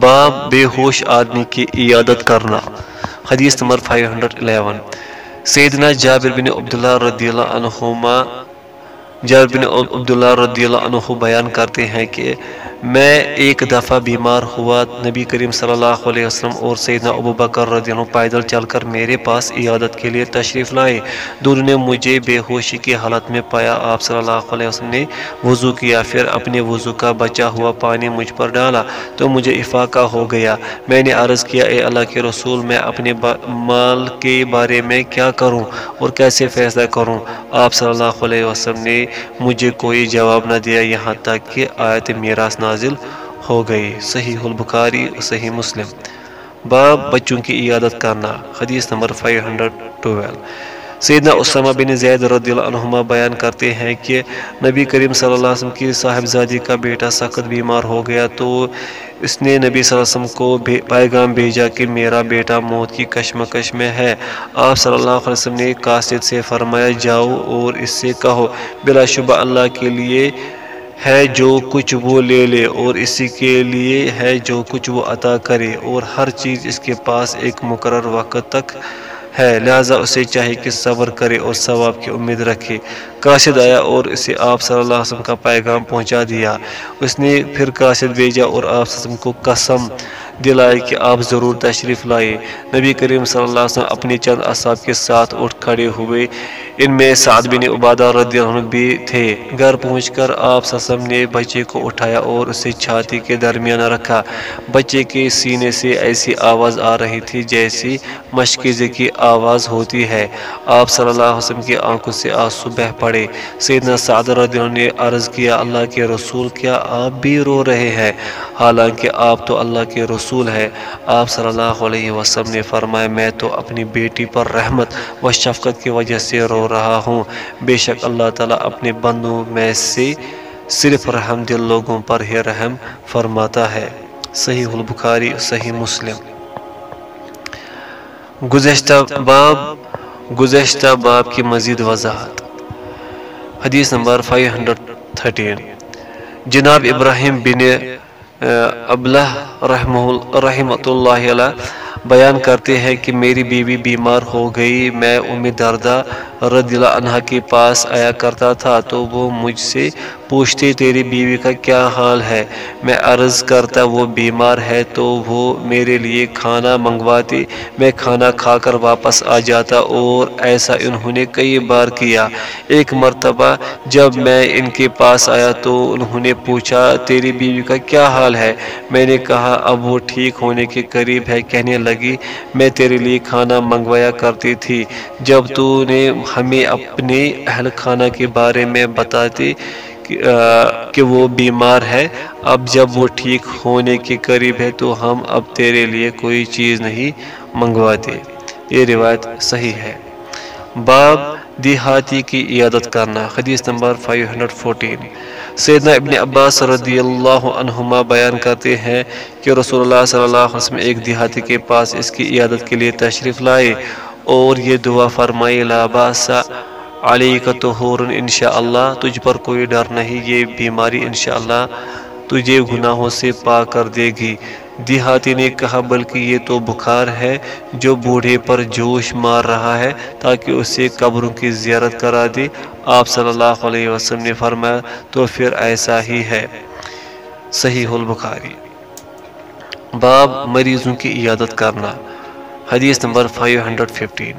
باب بے ہوش آدمی کی عیادت کرنا۔ حدیث نمبر 511 سیدنا جابر بن عبداللہ رضی اللہ عنہما جابر بن عبداللہ رضی اللہ عنہ بیان کرتے ہیں کہ میں ایک دفعہ بیمار ہوا۔ نبی کریم صلی اللہ علیہ وسلم اور سیدنا ابو بکر رضی اللہ پیدل چل کر میرے پاس عیادت کے لیے تشریف لائے۔ دونوں نے مجھے بے ہوشی کی حالت میں پایا۔ آپ صلی اللہ علیہ وسلم نے وضو کیا، پھر اپنے وضو کا بچا ہوا پانی مجھ پر ڈالا تو مجھے افاقہ ہو گیا۔ میں نے عرض کیا، اے اللہ کے رسول، میں اپنے مال کے بارے میں کیا کروں اور کیسے فیصلہ کروں؟ آپ صلی اللہ علیہ وسلم نے مجھے کوئی جواب نہ دیا۔ یہاں تک کہ آیت میراث نازل ہو گئی۔ صحیح البخاری، صحیح مسلم۔ باب بچوں کی عیادت کرنا، حدیث نمبر 512 سیدنا اسامہ بن زید رضی اللہ عنہما بیان کرتے ہیں کہ نبی کریم صلی اللہ علیہ وسلم کی صاحبزادی کا بیٹا سخت بیمار ہو گیا تو اس نے نبی صلی اللہ علیہ وسلم کو پیغام بھیجا کہ میرا بیٹا موت کی کشمکش میں ہے۔ آپ صلی اللہ علیہ وسلم نے قاصد سے فرمایا، جاؤ اور اس سے کہو۔ بلا شبہ اللہ کے لیے ہے جو کچھ وہ لے لے اور اسی کے لیے ہے جو کچھ وہ عطا کرے اور ہر چیز اس کے پاس ایک مقرر وقت تک ہے۔ لہٰذا اسے چاہیے کہ صبر کرے اور ثواب کی امید رکھے۔ قاصد آیا اور اسے آپ صلی اللہ علیہ وسلم کا پیغام پہنچا دیا۔ اس نے پھر قاصد بھیجا اور آپ صلی اللہ علیہ وسلم کو قسم دلائے کہ آپ ضرور تشریف لائے۔ نبی کریم صلی اللہ علیہ وسلم اپنی چند اصحاب کے ساتھ اٹھ کھڑے ہوئے۔ ان میں سعد بن عبادہ رضی اللہ عنہ بھی تھے۔ گھر پہنچ کر آپ صلی نے بچے کو اٹھایا اور اسے چھاتی کے درمیان رکھا۔ بچے کے سینے سے ایسی آواز آ رہی تھی جیسی مشکیزے کی آواز ہوتی ہے۔ آپ صلی اللہ علیہ وسلم کی آنکھوں سے آنسو بہ پڑے۔ سیدنا سعد رضی اللہ عنہ نے عرض کیا، اللہ کے رسول، کیا آپ بھی رو رہے ہیں؟ حالانکہ آپ تو اللہ کے رسول ہے۔ آپ صلی اللہ علیہ وسلم نے فرمایا، میں تو اپنی بیٹی پر رحمت و شفقت کی وجہ سے رو رہا ہوں۔ بے شک اللہ تعالیٰ اپنے بندوں میں سے صرف رحم دل لوگوں پر ہی رحم فرماتا ہے۔ صحیح البخاری، صحیح مسلم۔ گزشتہ باب گزشتہ باب کی مزید وضاحت۔ حدیث نمبر 513 جناب ابراہیم بن ابلہ رحمۃ اللہ علیہ بیان کرتے ہیں کہ میری بیوی بیمار ہو گئی، میں امید دردہ رضی اللہ عنہ کے پاس آیا کرتا تھا، تو وہ مجھ سے پوچھتے تیری بیوی کا کیا حال ہے؟ میں عرض کرتا وہ بیمار ہے تو وہ میرے لیے کھانا منگواتی، میں کھانا کھا کر واپس آ جاتا اور ایسا انہوں نے کئی بار کیا۔ ایک مرتبہ جب میں ان کے پاس آیا تو انہوں نے پوچھا، تیری بیوی کا کیا حال ہے؟ میں نے کہا، اب وہ ٹھیک ہونے کے قریب ہے، کہنے لگی، میں تیرے لیے کھانا منگوایا کرتی تھی۔ جب تو نے ہمیں اپنے اہل خانہ کے بارے میں بتاتی کہ وہ بیمار ہے۔ اب جب وہ ٹھیک ہونے کے قریب ہے تو ہم اب تیرے لیے کوئی چیز نہیں منگواتے۔ یہ روایت صحیح ہے۔ باب دیہاتی کی عیادت کرنا، حدیث نمبر 514 سیدنا ابن عباس رضی اللہ عنہما بیان کرتے ہیں کہ رسول اللہ صلی اللہ علیہ وسلم ایک دیہاتی کے پاس اس کی عیادت کے لیے تشریف لائے اور یہ دعا فرمائی، لا باس علی کا تو انشاءاللہ، تجھ پر کوئی ڈر نہیں، یہ بیماری انشاءاللہ تجھے گناہوں سے پا کر دے گی۔ دیہاتی نے کہا، بلکہ یہ تو بخار ہے جو بوڑھے پر جوش مار رہا ہے، تاکہ اسے قبروں کی زیارت کرا دے۔ آپ صلی اللہ علیہ وسلم نے فرمایا، تو پھر ایسا ہی ہے۔ صحیح البخاری۔ باب مریضوں کی عیادت کرنا، حدیث نمبر 515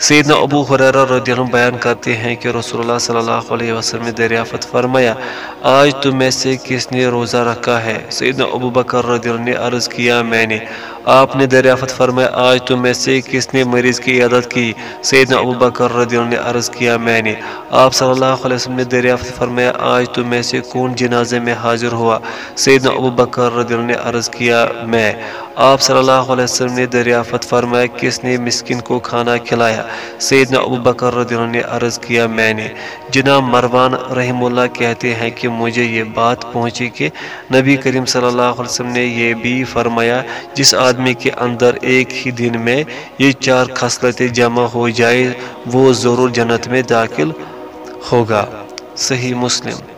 سیدنا ابو حریرہ رضی اللہ عنہ بیان کرتے ہیں کہ رسول اللہ صلی اللہ علیہ وسلم نے دریافت فرمایا، آج تم میں سے کس نے روزہ رکھا ہے؟ سیدنا ابو بکر رضی اللہ عنہ نے عرض کیا، میں نے۔ آپ نے دریافت فرمایا، آج تم میں سے کس نے مریض کی عیادت کی؟ سیدنا ابو بکر رضی اللہ عنہ نے عرض کیا، میں نے۔ آپ صلی اللہ علیہ وسلم نے دریافت فرمایا، آج تم میں سے کون جنازے میں حاضر ہوا؟ سیدنا ابو بکر رضی اللہ عنہ نے عرض کیا، میں۔ آپ صلی اللہ علیہ وسلم نے دریافت فرمایا، کس نے مسکن کو کھانا کھلایا؟ سیدنا ابو بکر رضی اللہ نے عرض کیا، میں نے۔ جناب مروان رحم اللہ کہتے ہیں کہ مجھے یہ بات پہنچی کہ نبی کریم صلی اللہ علیہ وسلم نے یہ بھی فرمایا، جس آدمی کے اندر ایک ہی دن میں یہ چار خصلتیں جمع ہو جائے وہ ضرور جنت میں داخل ہوگا۔ صحیح مسلم۔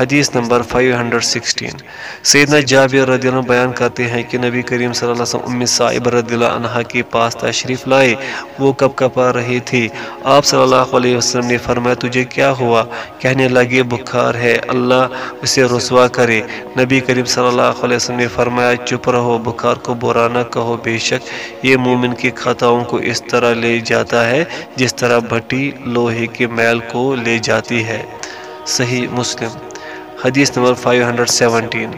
حدیث نمبر 516 سیدنا جابر رضی اللہ عنہ بیان کرتے ہیں کہ نبی کریم صلی اللہ علیہ وسلم ام صاحب رضی اللہ عنہ کے پاس تشریف لائے۔ وہ کب کپا رہی تھی آپ صلی اللہ علیہ وسلم نے فرمایا، تجھے کیا ہوا؟ کہنے لگے، بخار ہے، اللہ اسے رسوا کرے۔ نبی کریم صلی اللہ علیہ وسلم نے فرمایا، چپ رہو، بخار کو برا نہ کہو۔ بے شک یہ مومن کی خطاؤں کو اس طرح لے جاتا ہے جس طرح بھٹی لوہے کے میل کو لے جاتی ہے۔ صحیح مسلم۔ حدیث نمبر 517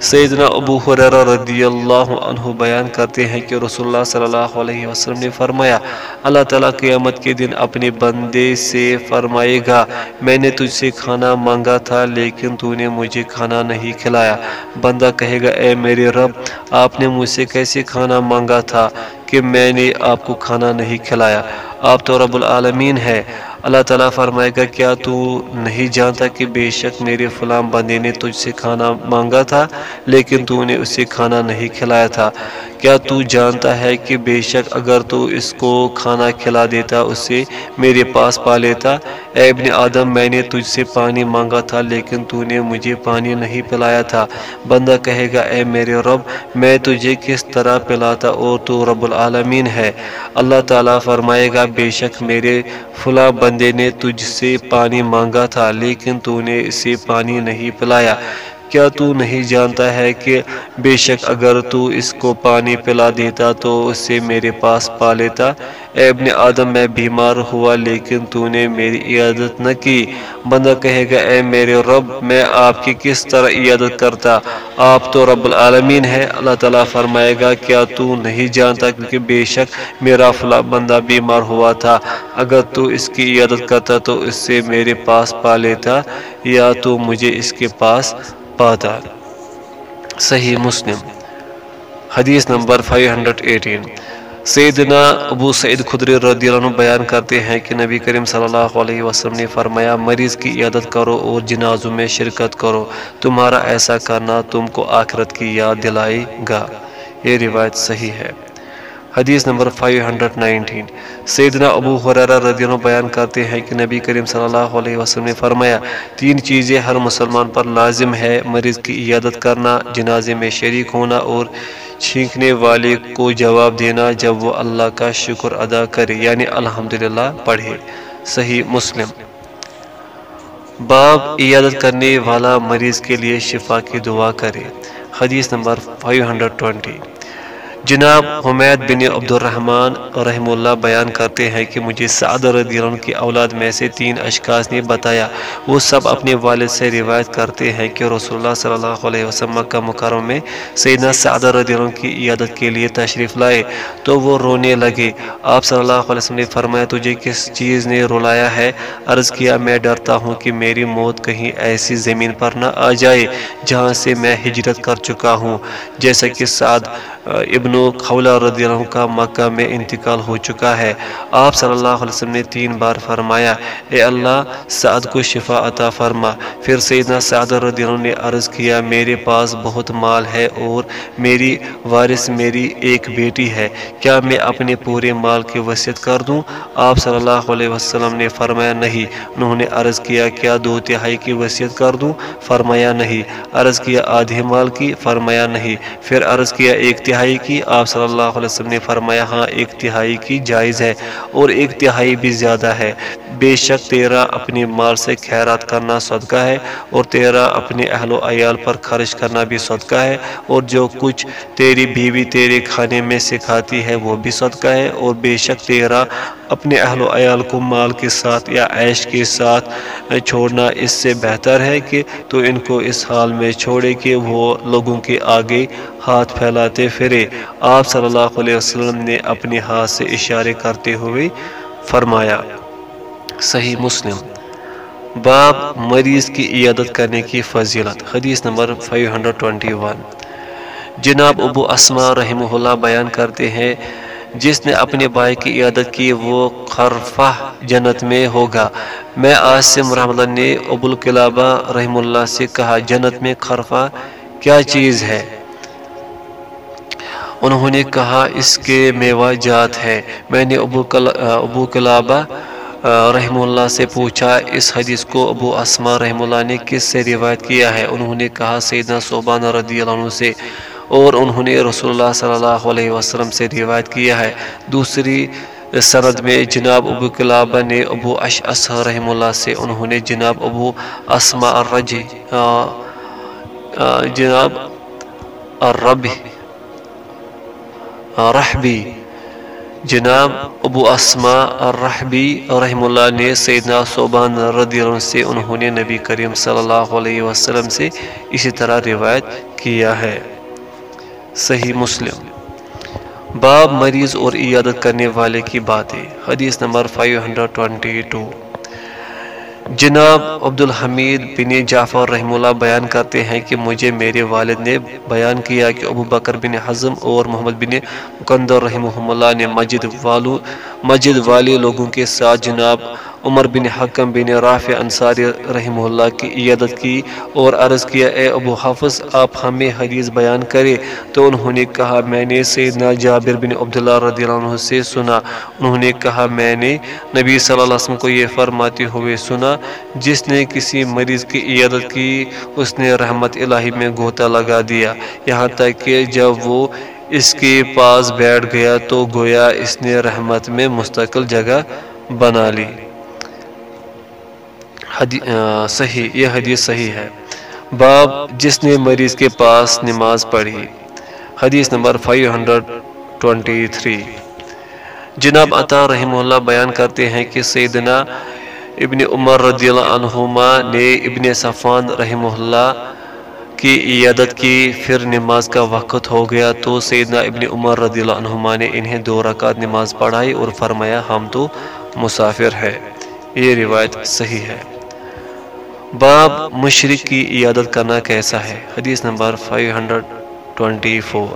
سیدنا ابو حریرہ رضی اللہ عنہ بیان کرتے ہیں کہ رسول اللہ صلی اللہ علیہ وسلم نے فرمایا، اللہ تعالیٰ قیامت کے دن اپنے بندے سے فرمائے گا، میں نے تجھ سے کھانا مانگا تھا، لیکن تو نے مجھے کھانا نہیں کھلایا۔ بندہ کہے گا، اے میرے رب، آپ نے مجھ سے کیسے کھانا مانگا تھا کہ میں نے آپ کو کھانا نہیں کھلایا؟ آپ تو رب العالمین ہے اللہ تعالیٰ فرمائے گا، کیا تو نہیں جانتا کہ بے شک میرے فلاں بندے نے تجھ سے کھانا مانگا تھا، لیکن تو نے اسے کھانا نہیں کھلایا تھا۔ کیا تو جانتا ہے کہ بے شک اگر تو اس کو کھانا کھلا دیتا، اسے میرے پاس پا لیتا۔ اے ابن آدم، میں نے تجھ سے پانی مانگا تھا، لیکن تو نے مجھے پانی نہیں پلایا تھا۔ بندہ کہے گا، اے میرے رب، میں تجھے کس طرح پلاتا اور تو رب العالمین ہے۔ اللہ تعالیٰ فرمائے گا، بے شک میرے فلاں بندے نے تجھ سے پانی مانگا تھا، لیکن تو نے اسے پانی نہیں پلایا۔ کیا تو نہیں جانتا ہے کہ بے شک اگر تو اس کو پانی پلا دیتا تو اسے میرے پاس پا لیتا۔ اے ابن آدم، میں بیمار ہوا لیکن تو نے میری عیادت نہ کی۔ بندہ کہے گا، اے میرے رب، میں آپ کی کس طرح عیادت کرتا؟ آپ تو رب العالمین ہے اللہ تعالیٰ فرمائے گا، کیا تو نہیں جانتا؟ کیونکہ بے شک میرا فلاں بندہ بیمار ہوا تھا۔ اگر تو اس کی عیادت کرتا تو اس سے میرے پاس پا لیتا یا تو مجھے اس کے پاس پاتا صحیح مسلم۔ حدیث نمبر 518 سیدنا ابو سعید خدری رضی اللہ عنہ بیان کرتے ہیں کہ نبی کریم صلی اللہ علیہ وسلم نے فرمایا، مریض کی عیادت کرو اور جنازوں میں شرکت کرو۔ تمہارا ایسا کرنا تم کو آخرت کی یاد دلائے گا۔ یہ روایت صحیح ہے۔ حدیث نمبر 519 سیدنا ابو حریرہ رضی اللہ بیان کرتے ہیں کہ نبی کریم صلی اللہ علیہ وسلم نے فرمایا، تین چیزیں ہر مسلمان پر لازم ہے مریض کی عیادت کرنا، جنازے میں شریک ہونا اور چھینکنے والے کو جواب دینا جب وہ اللہ کا شکر ادا کرے۔ یعنی الحمدللہ پڑھے۔ صحیح مسلم۔ باب عیادت کرنے والا مریض کے لیے شفا کی دعا کرے۔ حدیث نمبر 520 جناب حمید بن عبد الرحمن رحم اللہ بیان کرتے ہیں کہ مجھے سعد رضی اللہ عنہ کی اولاد میں سے تین اشخاص نے بتایا۔ وہ سب اپنے والد سے روایت کرتے ہیں کہ رسول اللہ صلی اللہ علیہ وسلم کا مکرم میں سیدنا سعد رضی اللہ عنہ کی عیادت کے لیے تشریف لائے تو وہ رونے لگے۔ آپ صلی اللہ علیہ وسلم نے فرمایا، تجھے کس چیز نے رلایا ہے؟ عرض کیا، میں ڈرتا ہوں کہ میری موت کہیں ایسی زمین پر نہ آ جائے جہاں سے میں ہجرت کر چکا ہوں۔ جیسا کہ سعد ابن خولہ رضی اللہ عنہ کا مکہ میں انتقال ہو چکا ہے۔ آپ صلی اللہ علیہ وسلم نے تین بار فرمایا، اے اللہ، سعد کو شفا عطا فرما۔ پھر سیدنا سعد رضی اللہ عنہ نے عرض کیا، میرے پاس بہت مال ہے اور میری وارث میری ایک بیٹی ہے۔ کیا میں اپنے پورے مال کی وصیت کر دوں؟ آپ صلی اللہ علیہ وسلم نے فرمایا، نہیں۔ انہوں نے عرض کیا کیا دو تہائی کی وصیت کر دوں؟ فرمایا، نہیں۔ عرض کیا، آدھے مال کی؟ فرمایا، نہیں۔ پھر عرض کیا، ایک تہائی کی؟ آپ صلی اللہ علیہ وسلم نے فرمایا ہاں ایک تہائی کی جائز ہے اور ایک تہائی بھی زیادہ ہے۔ بے شک تیرا اپنی مال سے خیرات کرنا صدقہ ہے اور تیرا اپنے اہل و عیال پر خرچ کرنا بھی صدقہ ہے اور جو کچھ تیری بیوی تیرے کھانے میں سکھاتی ہے وہ بھی صدقہ ہے۔ اور بے شک تیرا اپنے اہل و عیال کو مال کے ساتھ یا عیش کے ساتھ چھوڑنا اس سے بہتر ہے کہ تو ان کو اس حال میں چھوڑے کہ وہ لوگوں کے آگے ہاتھ پھیلاتے پھرے۔ آپ صلی اللہ علیہ وسلم نے اپنے ہاتھ سے اشارے کرتے ہوئے فرمایا، صحیح مسلم۔ باب مریض کی عیادت کرنے کی فضیلت۔ حدیث نمبر 521 جناب ابو اسما رحمہ اللہ بیان کرتے ہیں، جس نے اپنے بھائی کی عیادت کی، وہ خرفہ جنت میں ہوگا۔ میں آسم رحم اللہ نے ابو القلابہ رحم اللہ سے کہا، جنت میں خرفہ کیا چیز ہے؟ انہوں نے کہا، اس کے میوہ جات ہے میں نے ابو ابو کلابہ رحم اللہ سے پوچھا، اس حدیث کو ابو اسما رحم اللہ نے کس سے روایت کیا ہے؟ انہوں نے کہا، سیدنا صوبان رضی اللہ عنہ سے۔ اور انہوں نے رسول اللہ صلی اللہ علیہ وسلم سے روایت کیا ہے۔ دوسری سند میں جناب ابو کلابہ نے ابو اش رحم اللہ سے، انہوں نے جناب ابو اسما الرج جناب الرب رحبی، جناب ابو اسما الرحبی رحم اللہ نے سیدنا صوبان رضی اللہ عنہ سے، انہوں نے نبی کریم صلی اللہ علیہ وسلم سے اسی طرح روایت کیا ہے۔ صحیح مسلم۔ باب مریض اور عیادت کرنے والے کی باتیں، حدیث نمبر 522 جناب عبدالحمید بن جعفر رحم اللہ بیان کرتے ہیں کہ مجھے میرے والد نے بیان کیا کہ ابو بکر بن حزم اور محمد بن مقندر رحمہ اللہ نے مسجد والو، مسجد والے لوگوں کے ساتھ جناب عمر بن حکم بن رافع انصاری رحمہ اللہ کی عیادت کی اور عرض کیا، اے ابو حافظ، آپ ہمیں حدیث بیان کرے تو انہوں نے کہا، میں نے سیدنا جابر بن عبداللہ رضی اللہ عنہ سے سنا. انہوں نے کہا، میں نے نبی صلی اللہ علیہ وسلم کو یہ فرماتے ہوئے سنا، جس نے کسی مریض کی عیادت کی، اس نے رحمت الہی میں گوتا لگا دیا۔ یہاں تک کہ جب وہ اس کے پاس بیٹھ گیا، تو گویا اس نے رحمت میں مستقل جگہ بنا لی۔ صحیح، یہ حدیث صحیح ہے۔ باب، جس نے مریض کے پاس نماز پڑھی۔ حدیث نمبر 523 جناب عطا رحمہ اللہ بیان کرتے ہیں کہ سیدنا ابن عمر رضی اللہ عنہما نے ابن صفان رحمہ اللہ کی عیادت کی، پھر نماز کا وقت ہو گیا تو سیدنا ابن عمر رضی اللہ عنہما نے انہیں دو رکعت نماز پڑھائی اور فرمایا، ہم تو مسافر ہے یہ روایت صحیح ہے۔ باب مشرق کی عیادت کرنا کیسا ہے؟ حدیث نمبر 524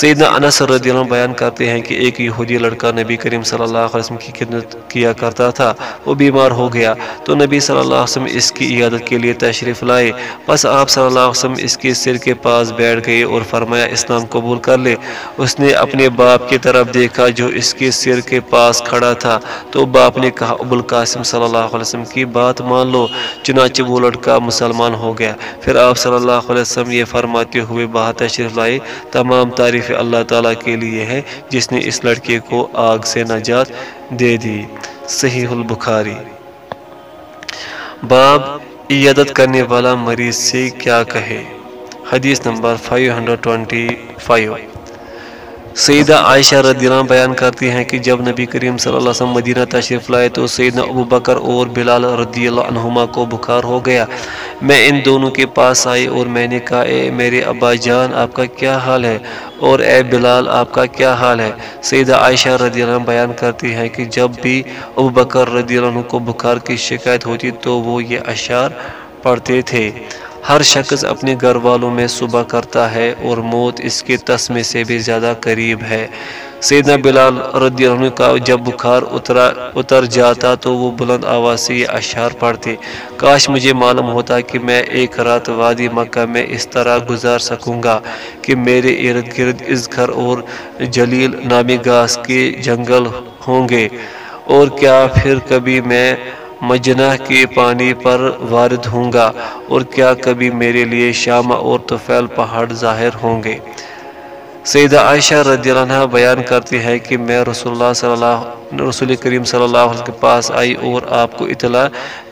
سیدنا انس رضی اللہ عنہ بیان کرتے ہیں کہ ایک یہودی لڑکا نبی کریم صلی اللہ علیہ وسلم کی خدمت کیا کرتا تھا، وہ بیمار ہو گیا۔ تو نبی صلی اللہ علیہ وسلم اس کی عیادت کے لیے تشریف لائے۔ بس آپ صلی اللہ علیہ وسلم اس کے سر کے پاس بیٹھ گئے اور فرمایا، اسلام قبول کر لے۔ اس نے اپنے باپ کی طرف دیکھا جو اس کے سر کے پاس کھڑا تھا۔ تو باپ نے کہا، ابو القاسم صلی اللہ علیہ وسلم کی بات مان لو۔ چنانچہ وہ لڑکا مسلمان ہو گیا۔ پھر آپ صلی اللہ علیہ وسلم یہ فرماتے ہوئے باہر تشریف لائے۔ تمام تعریف اللہ تعالیٰ کے لیے ہے، جس نے اس لڑکے کو آگ سے نجات دے دی۔ صحیح البخاری۔ باب عیادت کرنے والا مریض سے کیا کہے؟ حدیث نمبر 525 سیدہ عائشہ رضی اللہ بیان کرتی ہیں کہ جب نبی کریم صلی اللہ علیہ وسلم مدینہ تشریف لائے تو سیدنا ابو بکر اور بلال رضی اللہ عنہما کو بخار ہو گیا۔ میں ان دونوں کے پاس آئی اور میں نے کہا، اے میرے ابا جان، آپ کا کیا حال ہے؟ اور اے بلال، آپ کا کیا حال ہے؟ سیدہ عائشہ رضی اللہ عنہ بیان کرتی ہیں کہ جب بھی ابو بکر رضی اللہ عنہ کو بخار کی شکایت ہوتی تو وہ یہ اشعار پڑھتے تھے۔ ہر شخص اپنے گھر والوں میں صبح کرتا ہے اور موت اس کے تسمے سے بھی زیادہ قریب ہے۔ سیدنا بلال رضی اللہ عنہ کا جب بخار اترا، اتر جاتا تو وہ بلند آواز سے یہ اشعار پڑھتے، کاش مجھے معلوم ہوتا کہ میں ایک رات وادی مکہ میں اس طرح گزار سکوں گا کہ میرے ارد گرد اس گھر اور جلیل نامی گاس کے جنگل ہوں گے۔ اور کیا پھر کبھی میں مجنہ کے پانی پر وارد ہوں گا اور کیا کبھی میرے لیے شامہ اور طفیل پہاڑ ظاہر ہوں گے؟ سیدہ عائشہ رضی اللہ عنہ بیان کرتی ہے کہ میں رسول اللہ صلی اللہ رسول کریم صلی اللہ علیہ وسلم کے پاس آئی اور آپ کو اطلاع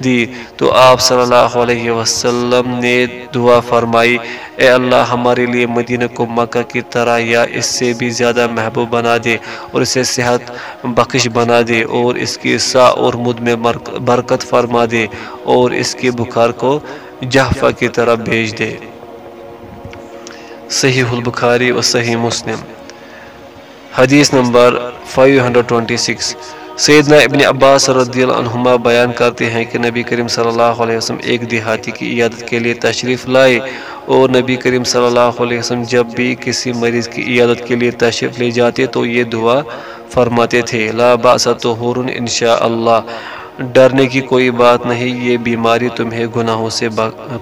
دی۔ تو آپ صلی اللہ علیہ وسلم نے دعا فرمائی، اے اللہ ہمارے لیے مدینہ کو مکہ کی طرح یا اس سے بھی زیادہ محبوب بنا دے اور اسے صحت بخش بنا دے اور اس کی سا اور مد میں برکت فرما دے اور اس کے بخار کو جہفہ کی طرح بھیج دے۔ صحیح البخاری و صحیح مسلم۔ حدیث نمبر 526 سیدنا ابن عباس رضی اللہ عنہما بیان کرتے ہیں کہ نبی کریم صلی اللہ علیہ وسلم ایک دیہاتی کی عیادت کے لیے تشریف لائے اور نبی کریم صلی اللہ علیہ وسلم جب بھی کسی مریض کی عیادت کے لیے تشریف لے جاتے تو یہ دعا فرماتے تھے، لا باس طہور انشاء اللہ ڈرنے کی کوئی بات نہیں، یہ بیماری تمہیں گناہوں سے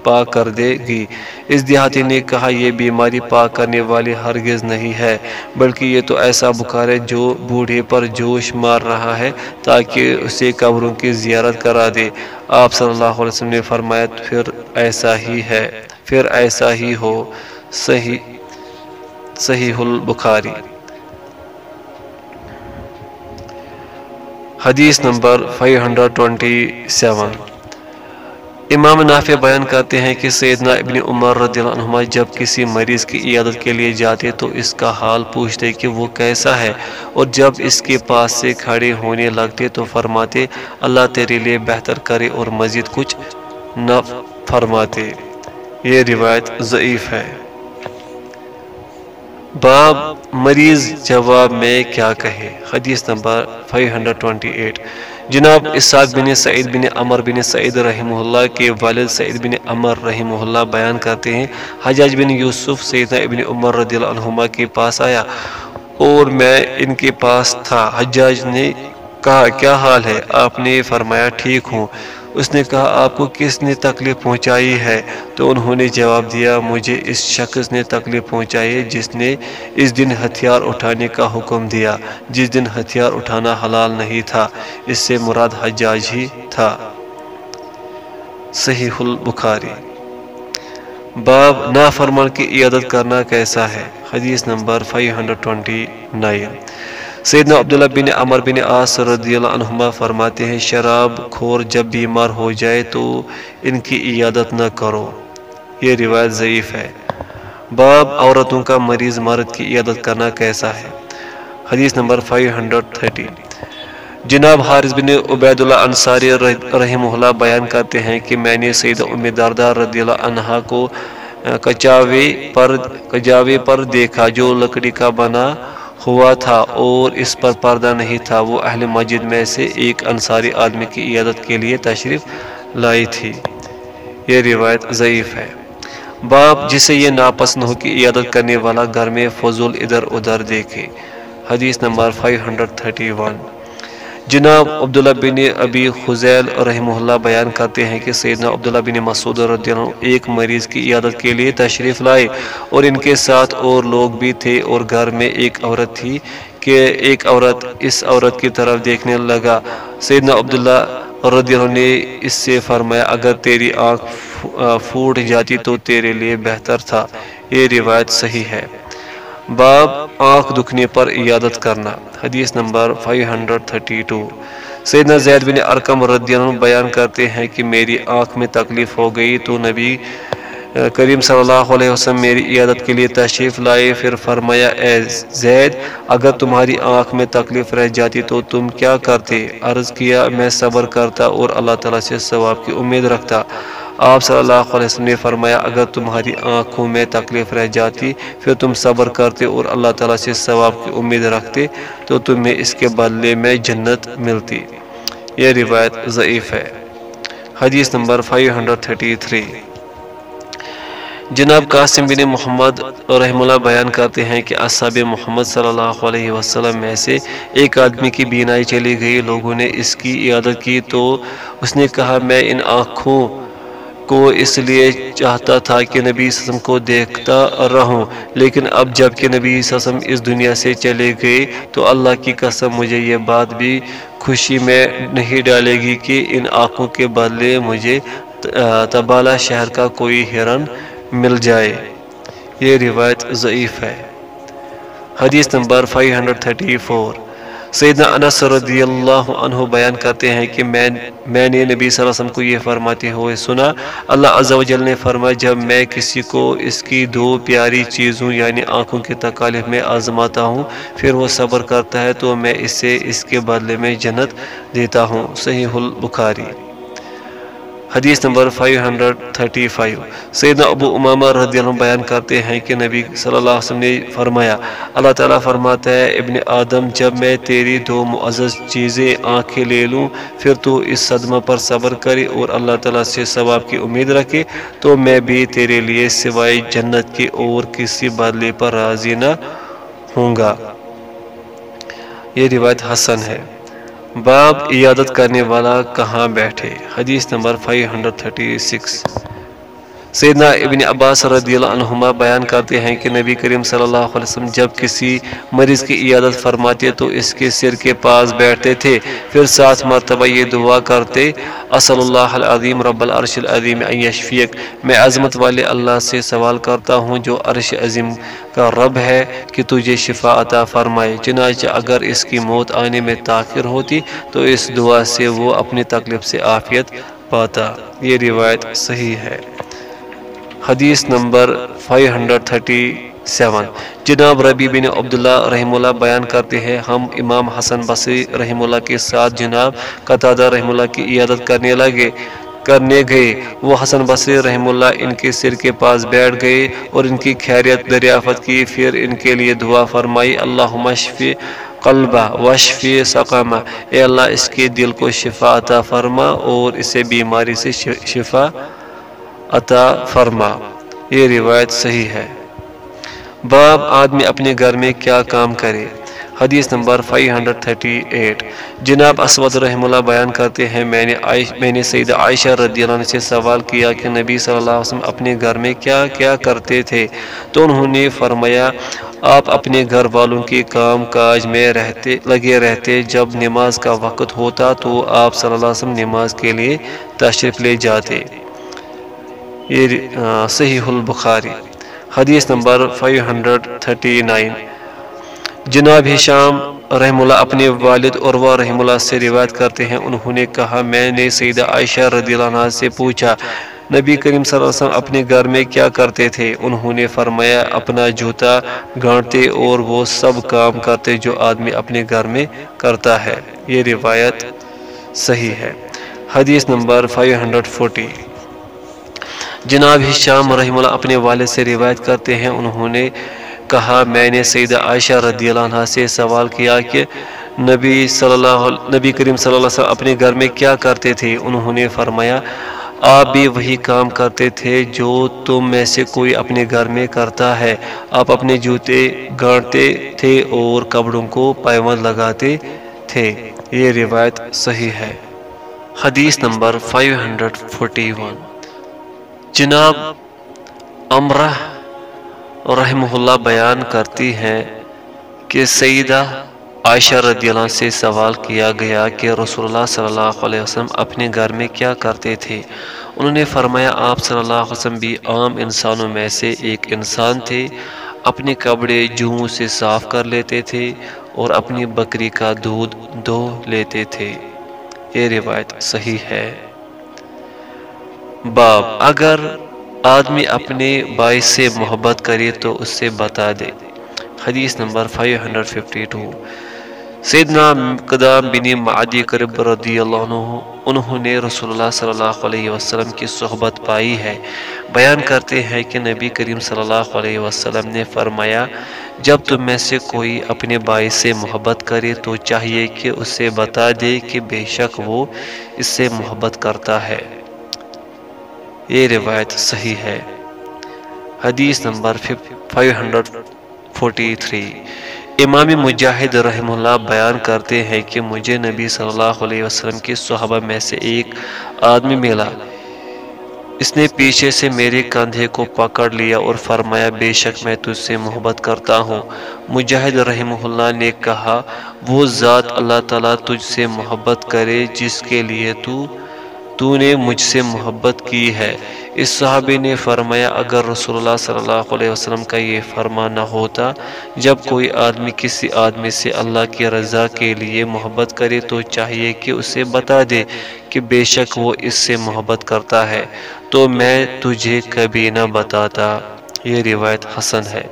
پاک کر دے گی۔ اس دیہاتی نے کہا، یہ بیماری پاک کرنے والی ہرگز نہیں ہے، بلکہ یہ تو ایسا بخار ہے جو بوڑھے پر جوش مار رہا ہے تاکہ اسے قبروں کی زیارت کرا دے۔ آپ صلی اللہ علیہ وسلم نے فرمایا، پھر ایسا ہی ہے، پھر ایسا ہی ہو۔ صحیح صحیح البخاری۔ حدیث نمبر 527 امام نافع بیان کرتے ہیں کہ سیدنا ابن عمر رضی اللہ عنہ جب کسی مریض کی عیادت کے لیے جاتے تو اس کا حال پوچھتے کہ وہ کیسا ہے، اور جب اس کے پاس سے کھڑے ہونے لگتے تو فرماتے، اللہ تیرے لیے بہتر کرے اور مزید کچھ نہ فرماتے۔ یہ روایت ضعیف ہے۔ باب مریض جواب میں کیا کہے؟ حدیث نمبر 528 جناب اساق بن سعید بن عمر بن سعید رحمہ اللہ کے والد سعید بن عمر رحمہ اللہ بیان کرتے ہیں، حجاج بن یوسف سیدنا ابن عمر رضی اللہ عنہما کے پاس آیا۔ اور میں ان کے پاس تھا۔ حجاج نے کہا، کیا حال ہے؟ آپ نے فرمایا، ٹھیک ہوں۔ اس نے کہا، آپ کو کس نے تکلیف پہنچائی ہے؟ تو انہوں نے جواب دیا، مجھے اس شخص نے تکلیف پہنچائی جس نے اس دن ہتھیار اٹھانے کا حکم دیا، جس دن ہتھیار اٹھانا حلال نہیں تھا، اس سے مراد حجاج ہی تھا. صحیح البخاری۔ باب نافرمان کی عیادت کرنا کیسا ہے؟ حدیث نمبر 529 سیدنا عبداللہ بن عمر بن آس رضی اللہ عنہما فرماتے ہیں، شراب کھور جب بیمار ہو جائے تو ان کی عیادت نہ کرو۔ یہ روایت ضعیف ہے۔ باب عورتوں کا مریض مرد کی عیادت کرنا کیسا ہے؟ حدیث نمبر 530 جناب حارث بن عبید اللہ انصاری رحمہ اللہ بیان کرتے ہیں کہ میں نے سید ام داردار رضی اللہ عنہ کو، کچاوے پر کجاوے پر دیکھا جو لکڑی کا بنا ہوا تھا اور اس پر پردہ نہیں تھا۔ وہ اہل مسجد میں سے ایک انصاری آدمی کی عیادت کے لیے تشریف لائی تھی۔ یہ روایت ضعیف ہے۔ باپ جسے یہ ناپسند ہو کہ عیادت کرنے والا گھر میں فضول ادھر ادھر دیکھے۔ حدیث نمبر 531 جناب عبداللہ بن ابی خزیل رحمہ اللہ بیان کرتے ہیں کہ سیدنا عبداللہ بن مسعود رضی اللہ عنہ ایک مریض کی عیادت کے لیے تشریف لائے اور ان کے ساتھ اور لوگ بھی تھے اور گھر میں ایک عورت تھی کہ ایک عورت اس عورت کی طرف دیکھنے لگا۔ سیدنا عبداللہ رضی اللہ عنہ نے اس سے فرمایا، اگر تیری آنکھ پھوٹ جاتی تو تیرے لیے بہتر تھا۔ یہ روایت صحیح ہے۔ باب آنکھ دکھنے پر عیادت کرنا، حدیث نمبر 532 سیدنا زید بن ارکم رضی اللہ عنہ بیان کرتے ہیں کہ میری آنکھ میں تکلیف ہو گئی تو نبی کریم صلی اللہ علیہ وسلم میری عیادت کے لیے تشریف لائے۔ پھر فرمایا، اے زید، اگر تمہاری آنکھ میں تکلیف رہ جاتی تو تم کیا کرتے؟ عرض کیا، میں صبر کرتا اور اللہ تعالیٰ سے ثواب کی امید رکھتا۔ آپ صلی اللہ علیہ وسلم نے فرمایا، اگر تمہاری آنکھوں میں تکلیف رہ جاتی، پھر تم صبر کرتے اور اللہ تعالیٰ سے ثواب کی امید رکھتے، تو تمہیں اس کے بدلے میں جنت ملتی۔ یہ روایت ضعیف ہے۔ حدیث نمبر 533 جناب قاسم بن محمد رحم اللہ بیان کرتے ہیں کہ اصحاب محمد صلی اللہ علیہ وسلم میں سے ایک آدمی کی بینائی چلی گئی، لوگوں نے اس کی عیادت کی، تو اس نے کہا، میں ان آنکھوں کو اس لیے چاہتا تھا کہ نبی وسلم کو دیکھتا رہوں۔ لیکن اب جبکہ نبی وسلم اس دنیا سے چلے گئے، تو اللہ کی قسم مجھے یہ بات بھی خوشی میں نہیں ڈالے گی کہ ان آنکھوں کے بدلے مجھے تبالہ شہر کا کوئی ہرن مل جائے۔ یہ روایت ضعیف ہے۔ حدیث نمبر 534 سیدنا انس رضی اللہ عنہ بیان کرتے ہیں کہ میں میں نے نبی صلی اللہ علیہ وسلم کو یہ فرماتے ہوئے سنا، اللہ عز و جل نے فرمایا، جب میں کسی کو اس کی دو پیاری چیزوں یعنی آنکھوں کے تکالیف میں آزماتا ہوں، پھر وہ صبر کرتا ہے تو میں اسے اس کے بدلے میں جنت دیتا ہوں۔ صحیح البخاری۔ حدیث نمبر 535 سیدنا ابو امامہ رضی اللہ عنہ بیان کرتے ہیں کہ نبی صلی اللہ علیہ وسلم نے فرمایا، اللہ تعالیٰ فرماتا ہے، ابن آدم، جب میں تیری دو معزز چیزیں آنکھیں لے لوں، پھر تو اس صدمہ پر صبر کرے اور اللہ تعالیٰ سے ثواب کی امید رکھے، تو میں بھی تیرے لیے سوائے جنت کی اور کسی بدلے پر راضی نہ ہوں گا۔ یہ روایت حسن ہے۔ باب عیادت کرنے والا کہاں بیٹھے؟ حدیث نمبر 536 سیدنا ابن عباس رضی اللہ عنہما بیان کرتے ہیں کہ نبی کریم صلی اللہ علیہ وسلم جب کسی مریض کی عیادت فرماتے تو اس کے سر کے پاس بیٹھتے تھے، پھر سات مرتبہ یہ دعا کرتے، اصل اللہ العظیم رب العرش العظیم ان یشفیق میں عظمت والے اللہ سے سوال کرتا ہوں، جو عرش عظیم کا رب ہے، کہ تجھے شفا عطا فرمائے۔ چنانچہ اگر اس کی موت آنے میں تاخیر ہوتی تو اس دعا سے وہ اپنی تکلیف سے عافیت پاتا۔ یہ روایت صحیح ہے۔ حدیث نمبر 537 جناب ربی بن عبداللہ رحم اللہ بیان کرتے ہیں، ہم امام حسن بصری رحم اللہ کے ساتھ جناب قطادہ رحم اللہ کی عیادت کرنے لگے، کرنے گئے۔ وہ حسن بصری رحم اللہ ان کے سر کے پاس بیٹھ گئے اور ان کی خیریت دریافت کی۔ پھر ان کے لیے دعا فرمائی اللہ مشفی قلبہ وشفی سقامہ اے اللہ، اس کے دل کو شفا عطا فرما اور اسے بیماری سے شفا عطا فرما۔ یہ روایت صحیح ہے۔ باب آدمی اپنے گھر میں کیا کام کرے۔ حدیث نمبر 538 جناب اسود رحم اللہ بیان کرتے ہیں، میں نے میں نے سید عائشہ رضی اللہ عنہ سے سوال کیا کہ نبی صلی اللہ علیہ وسلم اپنے گھر میں کیا کیا کرتے تھے؟ تو انہوں نے فرمایا، آپ اپنے گھر والوں کے کام کاج میں رہتے، لگے رہتے، جب نماز کا وقت ہوتا تو آپ صلی اللہ علیہ وسلم نماز کے لیے تشریف لے جاتے۔ یہ صحیح البخاری، حدیث نمبر 539 جناب ہشام رحم اللہ اپنے والد عروہ رحم اللہ سے روایت کرتے ہیں، انہوں نے کہا، میں نے سیدہ عائشہ رضی اللہ عنہ سے پوچھا، نبی کریم صلی اللہ علیہ وسلم اپنے گھر میں کیا کرتے تھے؟ انہوں نے فرمایا، اپنا جوتا گانٹتے اور وہ سب کام کرتے جو آدمی اپنے گھر میں کرتا ہے۔ یہ روایت صحیح ہے۔ حدیث نمبر 540 جناب ہشام رحم اللہ اپنے والد سے روایت کرتے ہیں، انہوں نے کہا، میں نے سیدہ عائشہ رضی اللہ عنہ سے سوال کیا کہ نبی صلی اللہ نبی کریم صلی اللہ علیہ وسلم اپنے گھر میں کیا کرتے تھے؟ انہوں نے فرمایا، آپ بھی وہی کام کرتے تھے جو تم میں سے کوئی اپنے گھر میں کرتا ہے۔ آپ اپنے جوتے گانٹتے تھے اور کپڑوں کو پیون لگاتے تھے۔ یہ روایت صحیح ہے۔ حدیث نمبر 541 جناب امرہ رحمہ اللہ بیان کرتی ہیں کہ سیدہ عائشہ رضی اللہ سے سوال کیا گیا کہ رسول اللہ صلی اللہ علیہ وسلم اپنے گھر میں کیا کرتے تھے؟ انہوں نے فرمایا، آپ صلی اللہ علیہ وسلم بھی عام انسانوں میں سے ایک انسان تھے۔ اپنے کپڑے جوں سے صاف کر لیتے تھے اور اپنی بکری کا دودھ دو لیتے تھے۔ یہ روایت صحیح ہے۔ باب اگر آدمی اپنے باعث سے محبت کرے تو اس سے بتا دے۔ حدیث نمبر 552 سیدنا قدام بن معدی کرب رضی اللہ عنہ، انہوں نے رسول اللہ صلی اللہ علیہ وسلم کی صحبت پائی ہے۔ بیان کرتے ہیں کہ نبی کریم صلی اللہ علیہ وسلم نے فرمایا، جب تم میں سے کوئی اپنے باعث سے محبت کرے تو چاہیے کہ اسے بتا دے کہ بے شک وہ اس سے محبت کرتا ہے۔ یہ روایت صحیح ہے۔ حدیث نمبر 543 امام مجاہد رحم اللہ بیان کرتے ہیں کہ مجھے نبی صلی اللہ علیہ وسلم کی صحابہ میں سے ایک آدمی ملا۔ اس نے پیچھے سے میرے کندھے کو پکڑ لیا اور فرمایا، بے شک میں تجھ سے محبت کرتا ہوں۔ مجاہد رحمہ اللہ نے کہا، وہ ذات اللہ تعالیٰ تجھ سے محبت کرے جس کے لیے تو تو نے مجھ سے محبت کی ہے۔ اس صحابی نے فرمایا، اگر رسول اللہ صلی اللہ علیہ وسلم کا یہ فرما نہ ہوتا، جب کوئی آدمی کسی آدمی سے اللہ کی رضا کے لیے محبت کرے تو چاہیے کہ اسے بتا دے کہ بے شک وہ اس سے محبت کرتا ہے۔ تو میں تجھے کبھی نہ بتاتا۔ یہ روایت حسن ہے۔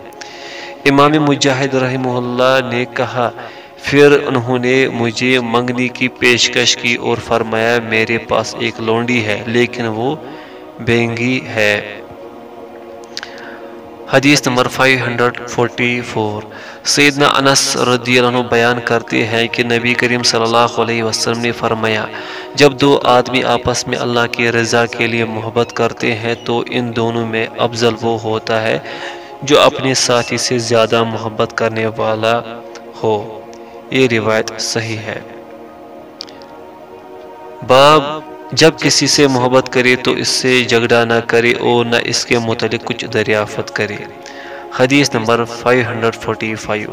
امام مجاہد رحمہ اللہ نے کہا پھر انہوں نے مجھے منگنی کی پیشکش کی اور فرمایا، میرے پاس ایک لونڈی ہے، لیکن وہ بینگی ہے۔ حدیث نمبر 544 سیدنا انس رضی اللہ عنہ بیان کرتے ہیں کہ نبی کریم صلی اللہ علیہ وسلم نے فرمایا، جب دو آدمی آپس میں اللہ کی رضا کے لیے محبت کرتے ہیں تو ان دونوں میں افضل وہ ہوتا ہے جو اپنے ساتھی سے زیادہ محبت کرنے والا ہو۔ یہ روایت صحیح ہے۔ باب، جب کسی سے محبت کرے تو اس سے جھگڑا نہ کرے اور نہ اس کے متعلق کچھ دریافت کرے۔ حدیث نمبر 545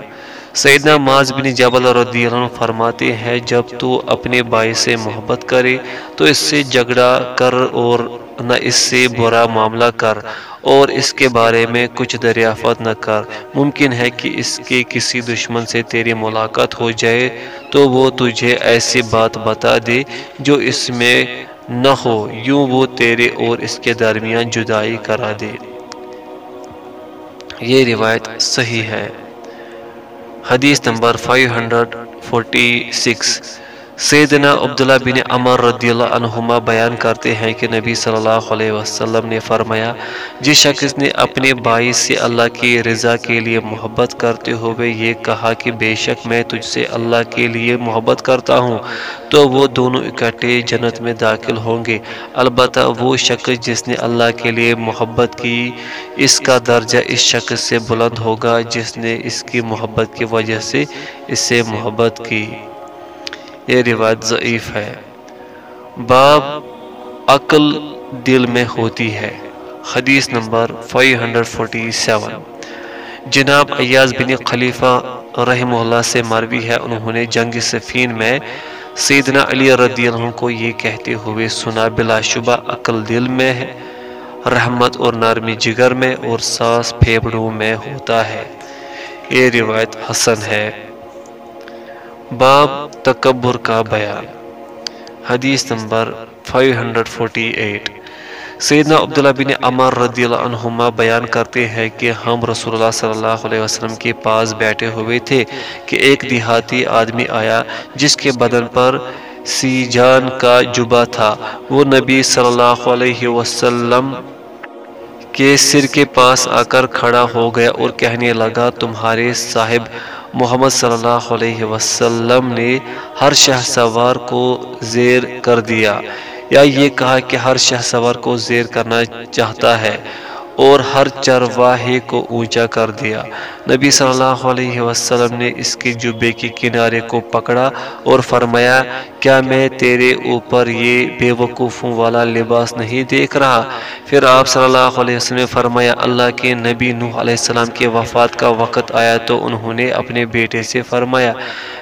سیدنا معاذ بن جبل رضی اللہ عنہ فرماتے ہیں، جب تو اپنے بھائی سے محبت کرے تو اس سے جھگڑا کر اور نہ اس سے برا معاملہ کر اور اس کے بارے میں کچھ دریافت نہ کر۔ ممکن ہے کہ اس کے کسی دشمن سے تیری ملاقات ہو جائے تو وہ تجھے ایسی بات بتا دے جو اس میں نہ ہو، یوں وہ تیرے اور اس کے درمیان جدائی کرا دے۔ یہ روایت صحیح ہے۔ حدیث نمبر 546 سیدنا عبداللہ بن عمر رضی اللہ عنہما بیان کرتے ہیں کہ نبی صلی اللہ علیہ وسلم نے فرمایا، جس شخص نے اپنے بھائی سے اللہ کی رضا کے لیے محبت کرتے ہوئے یہ کہا کہ بے شک میں تجھ سے اللہ کے لیے محبت کرتا ہوں، تو وہ دونوں اکٹھے جنت میں داخل ہوں گے۔ البتہ وہ شخص جس نے اللہ کے لیے محبت کی، اس کا درجہ اس شخص سے بلند ہوگا جس نے اس کی محبت کی وجہ سے اس سے محبت کی۔ یہ روایت ضعیف ہے۔ باب عقل دل میں ہوتی ہے۔ حدیث نمبر 547 جناب ایاز بن خلیفہ رحمہ اللہ سے مروی ہے۔ انہوں نے جنگ سفین میں سیدنا علی رضی اللہ عنہ کو یہ کہتے ہوئے سنا، بلا شبہ عقل دل میں ہے، رحمت اور نرمی جگر میں اور ساس پھیپڑوں میں ہوتا ہے۔ یہ روایت حسن ہے۔ باب تکبر کا بیان۔ حدیث نمبر 548 سیدنا عبداللہ بن عمر رضی اللہ عنہما بیان کرتے ہیں کہ ہم رسول اللہ صلی اللہ علیہ وسلم کے پاس بیٹھے ہوئے تھے کہ ایک دیہاتی آدمی آیا جس کے بدن پر سی جان کا جبا تھا۔ وہ نبی صلی اللہ علیہ وسلم کے سر کے پاس آ کر کھڑا ہو گیا اور کہنے لگا، تمہارے صاحب محمد صلی اللہ علیہ وسلم نے ہر شہ سوار کو زیر کر دیا۔ یا یہ کہا کہ ہر شہ سوار کو زیر کرنا چاہتا ہے۔ اور ہر چرواہے کو اونچا کر دیا۔ نبی صلی اللہ علیہ وسلم نے اس کے جبے کی کنارے کو پکڑا اور فرمایا، کیا میں تیرے اوپر یہ بے وقوفوں والا لباس نہیں دیکھ رہا؟ پھر آپ صلی اللہ علیہ وسلم نے فرمایا، اللہ کے نبی نوح علیہ السلام کے وفات کا وقت آیا تو انہوں نے اپنے بیٹے سے فرمایا،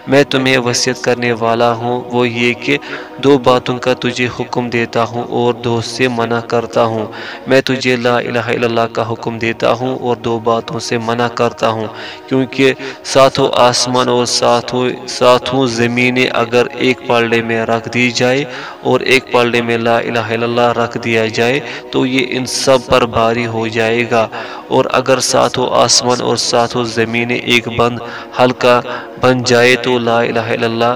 میں تمہیں وصیت کرنے والا ہوں، وہ یہ کہ دو باتوں کا تجھے حکم دیتا ہوں اور دو سے منع کرتا ہوں۔ میں تجھے لا الہ الا اللہ کا حکم دیتا ہوں اور دو باتوں سے منع کرتا ہوں۔ کیونکہ ساتھوں آسمان اور ساتھوں ساتھوں زمینیں اگر ایک پالڑے میں رکھ دی جائے اور ایک پالڑے میں لا الہ الا اللہ رکھ دیا جائے تو یہ ان سب پر بھاری ہو جائے گا۔ اور اگر ساتھوں آسمان اور ساتھوں زمینیں ایک بند، ہلکا بن جائے تو لا الہ الا اللہ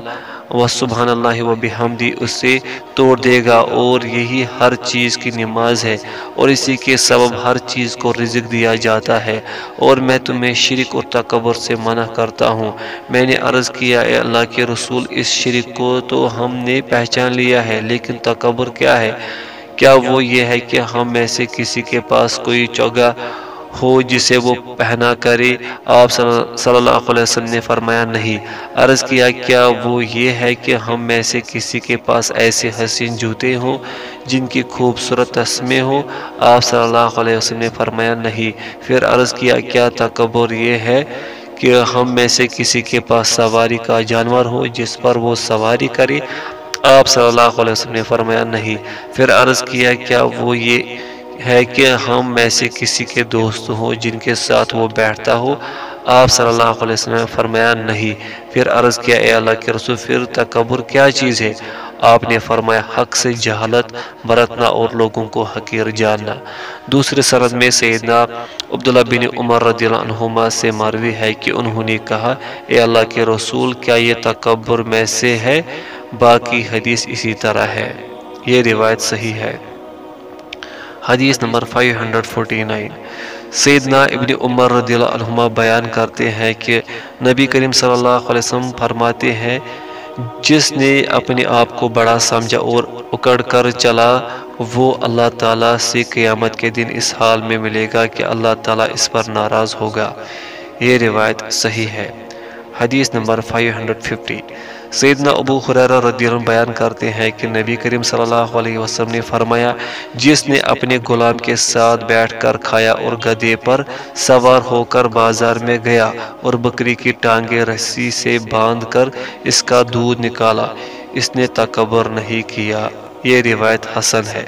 و سبحان اللہ و بحمدی اسے توڑ دے گا اور یہی ہر چیز کی نماز ہے اور اسی کے سبب ہر چیز کو رزق دیا جاتا ہے اور میں تمہیں شرک اور تکبر سے منع کرتا ہوں۔ میں نے عرض کیا، اے اللہ کے رسول، اس شرک کو تو ہم نے پہچان لیا ہے، لیکن تکبر کیا ہے؟ کیا وہ یہ ہے کہ ہم میں سے کسی کے پاس کوئی چوگا ہو جسے وہ پہنا کرے۔ آپ صلی اللہ علیہ وسلم نے فرمایا، نہیں۔ عرض کیا کیا وہ یہ ہے کہ ہم میں سے کسی کے پاس ایسے حسین جوتے ہوں جن کی خوبصورت تسمے ہوں؟ آپ صلی اللہ علیہ وسلم نے فرمایا، نہیں۔ پھر عرض کیا کیا تکبر یہ ہے کہ ہم میں سے کسی کے پاس سواری کا جانور ہو جس پر وہ سواری کرے؟ آپ صلی اللہ علیہ وسلم نے فرمایا، نہیں۔ پھر عرض کیا کیا وہ یہ ہے کہ ہم میں سے کسی کے دوست ہوں جن کے ساتھ وہ بیٹھتا ہو۔ آپ صلی اللہ علیہ وسلم نے فرمایا، نہیں۔ پھر عرض کیا، اے اللہ کے رسول، پھر تکبر کیا چیز ہے؟ آپ نے فرمایا، حق سے جہالت برتنا اور لوگوں کو حقیر جاننا۔ دوسرے سرد میں سیدنا عبداللہ بن عمر رضی اللہ عنہما سے مروی ہے کہ انہوں نے کہا، اے اللہ کے رسول، کیا یہ تکبر میں سے ہے؟ باقی حدیث اسی طرح ہے۔ یہ روایت صحیح ہے۔ حدیث نمبر 549 سیدنا ابن عمر رضی اللہ عنہما بیان کرتے ہیں کہ نبی کریم صلی اللہ علیہ وسلم فرماتے ہیں، جس نے اپنے آپ کو بڑا سمجھا اور اکڑ کر چلا، وہ اللہ تعالیٰ سے قیامت کے دن اس حال میں ملے گا کہ اللہ تعالیٰ اس پر ناراض ہوگا۔ یہ روایت صحیح ہے۔ حدیث نمبر 550 سیدنا ابو حریرہ رضی اللہ عنہ بیان کرتے ہیں کہ نبی کریم صلی اللہ علیہ وسلم نے فرمایا، جس نے اپنے غلام کے ساتھ بیٹھ کر کھایا اور گدے پر سوار ہو کر بازار میں گیا اور بکری کی ٹانگیں رسی سے باندھ کر اس کا دودھ نکالا۔ اس نے تکبر نہیں کیا۔ یہ روایت حسن ہے۔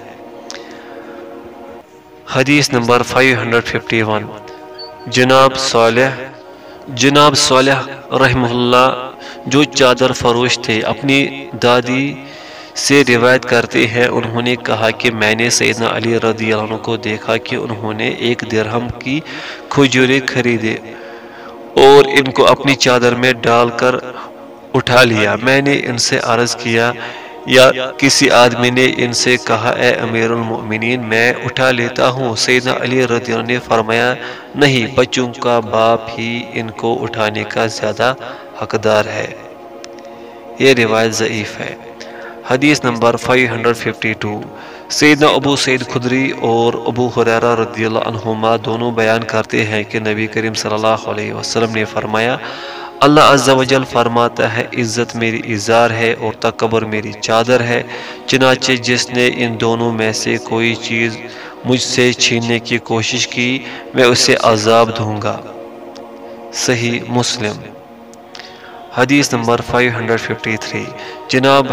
حدیث نمبر 551 جناب صالح جناب صالح رحمہ اللہ جو چادر فروش تھے، اپنی دادی سے روایت کرتے ہیں، انہوں نے کہا کہ میں نے سیدنا علی رضی اللہ عنہ کو دیکھا کہ انہوں نے ایک درہم کی کھجورے خریدے اور ان کو اپنی چادر میں ڈال کر اٹھا لیا۔ میں نے ان سے عرض کیا یا کسی آدمی نے ان سے کہا، اے امیر المؤمنین میں اٹھا لیتا ہوں. سیدنا علی رضی اللہ نے فرمایا، نہیں، بچوں کا باپ ہی ان کو اٹھانے کا زیادہ حقدار ہے. یہ روایت ضعیف ہے۔ حدیث نمبر 552 سیدنا ابو سید خدری اور ابو حریرہ رضی اللہ عنہما دونوں بیان کرتے ہیں کہ نبی کریم صلی اللہ علیہ وسلم نے فرمایا اللہ عز و جل فرماتا ہے، عزت میری اظہار ہے اور تکبر میری چادر ہے۔ چنانچہ جس نے ان دونوں میں سے کوئی چیز مجھ سے چھیننے کی کوشش کی، میں اسے عذاب دوں گا۔ صحیح مسلم۔ حدیث نمبر 553 جناب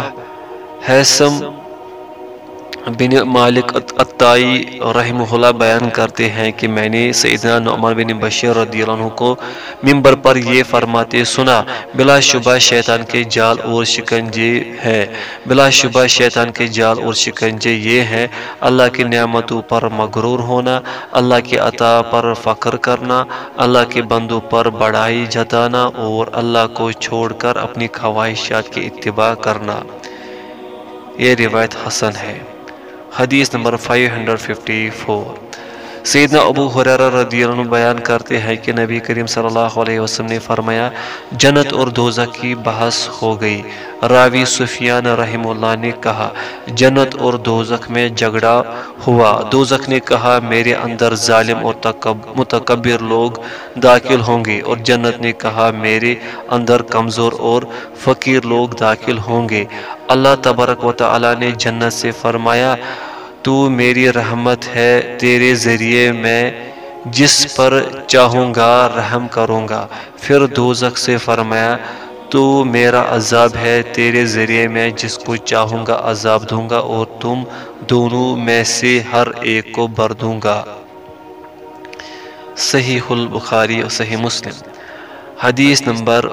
حیثم بن مالک اتائی رحمہ اللہ بیان کرتے ہیں کہ میں نے سیدنا نعمان بن بشیر رضی اللہ عنہ کو ممبر پر یہ فرماتے سنا، بلا شبہ شیطان کے جال اور شکنجے ہے بلا شبہ شیطان کے جال اور شکنجے یہ ہے اللہ کی نعمتوں پر مغرور ہونا، اللہ کی عطا پر فخر کرنا، اللہ کے بندوں پر بڑائی جتانا اور اللہ کو چھوڑ کر اپنی خواہشات کی اتباع کرنا۔ یہ روایت حسن ہے۔ حدیث نمبر 554 سیدنا ابو حریرہ رضی اللہ عنہ بیان کرتے ہیں کہ نبی کریم صلی اللہ علیہ وسلم نے فرمایا، جنت اور دوزہ کی بحث ہو گئی۔ راوی سفیان رحم اللہ نے کہا، جنت اور دوزخ میں جھگڑا ہوا۔ دوزخ نے کہا، میرے اندر ظالم اور متکبر لوگ داخل ہوں گے۔ اور جنت نے کہا، میرے اندر کمزور اور فقیر لوگ داخل ہوں گے۔ اللہ تبارک و تعالی نے جنت سے فرمایا تو میری رحمت ہے، تیرے ذریعے میں جس پر چاہوں گا رحم کروں گا۔ پھر دوزخ سے فرمایا، تو میرا عذاب ہے، تیرے ذریعے میں جس کو چاہوں گا عذاب دوں گا اور تم دونوں میں سے ہر ایک کو بر دوں گا۔ صحیح البخاری اور صحیح مسلم۔ حدیث نمبر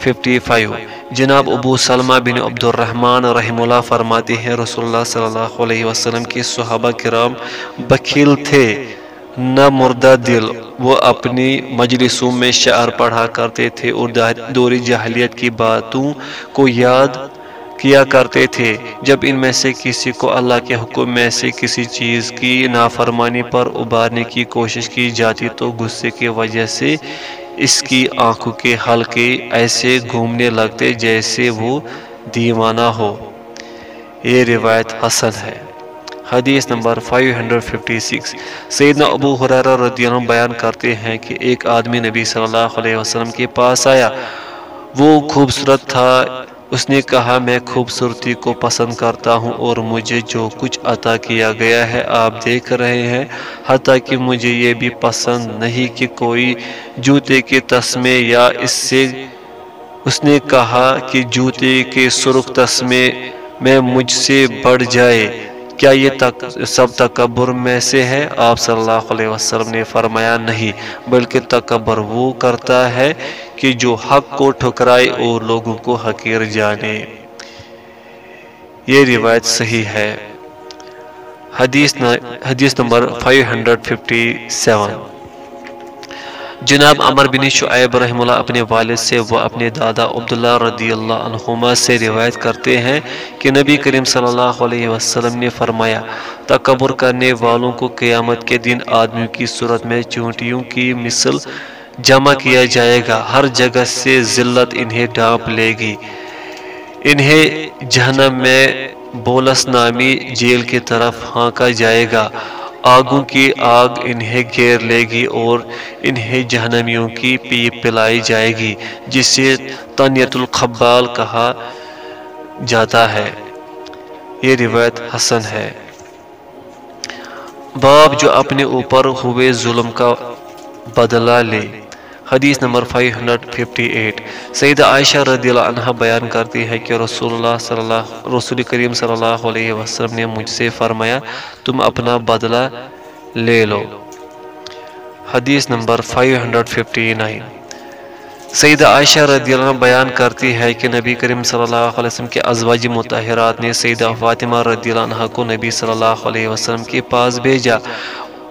555 جناب ابو سلمہ بن عبد الرحمن رحم اللہ فرماتے ہیں، رسول اللہ صلی اللہ علیہ وسلم کے صحابہ کرام بکیل تھے، نہ مردہ دل، وہ اپنی مجلسوں میں شعر پڑھا کرتے تھے اور دوری جہلیت کی باتوں کو یاد کیا کرتے تھے۔ جب ان میں سے کسی کو اللہ کے حکم میں سے کسی چیز کی نافرمانی پر ابارنے کی کوشش کی جاتی تو غصے کی وجہ سے اس کی آنکھوں کے حلقے ایسے گھومنے لگتے جیسے وہ دیوانہ ہو۔ یہ روایت حسن ہے۔ حدیث نمبر 556 سیدنا ابو حریرہ رضی اللہ عنہ بیان کرتے ہیں کہ ایک آدمی نبی صلی اللہ علیہ وسلم کے پاس آیا۔ وہ خوبصورت تھا۔ اس نے کہا، میں خوبصورتی کو پسند کرتا ہوں اور مجھے جو کچھ عطا کیا گیا ہے آپ دیکھ رہے ہیں۔ حتیٰ کہ مجھے یہ بھی پسند نہیں کہ کوئی جوتے کے تسمے یا اس سے اس نے کہا کہ جوتے کے سرخ تسمے میں مجھ سے بڑھ جائے۔ کیا یہ تک، سب تکبر میں سے ہے؟ آپ صلی اللہ علیہ وسلم نے فرمایا، نہیں، بلکہ تکبر وہ کرتا ہے کہ جو حق کو ٹھکرائے اور لوگوں کو حقیر جانے۔ یہ روایت صحیح ہے۔ حدیث حدیث نمبر 557 جناب عمر بن شعیب رحم اللہ اپنے والد سے وہ اپنے دادا عبداللہ رضی اللہ عنہما سے روایت کرتے ہیں کہ نبی کریم صلی اللہ علیہ وسلم نے فرمایا، تکبر کرنے والوں کو قیامت کے دن آدمیوں کی صورت میں چونٹیوں کی مثل جمع کیا جائے گا، ہر جگہ سے ذلت انہیں ڈانپ لے گی۔ انہیں جہنم میں بولس نامی جیل کی طرف ہانکا جائے گا۔ آگوں کی آگ انہیں گیر لے گی اور انہیں جہنمیوں کی پی پلائی جائے گی، جسے تنیت الخبال کہا جاتا ہے۔ یہ روایت حسن ہے۔ باب جو اپنے اوپر ہوئے ظلم کا بدلہ لے۔ حدیث نمبر 558 سیدہ عائشہ رضی اللہ عنہ بیان کرتی ہے کہ رسول اللہ صلی اللہ رسول کریم صلی اللہ علیہ وسلم نے مجھ سے فرمایا، تم اپنا بدلہ لے لو۔ حدیث نمبر 559 سیدہ عائشہ رضی اللہ عنہ بیان کرتی ہے کہ نبی کریم صلی اللہ علیہ وسلم کے ازواج متحرات نے سیدہ فاطمہ رضی اللہ عنہ کو نبی صلی اللہ علیہ وسلم کے پاس بھیجا۔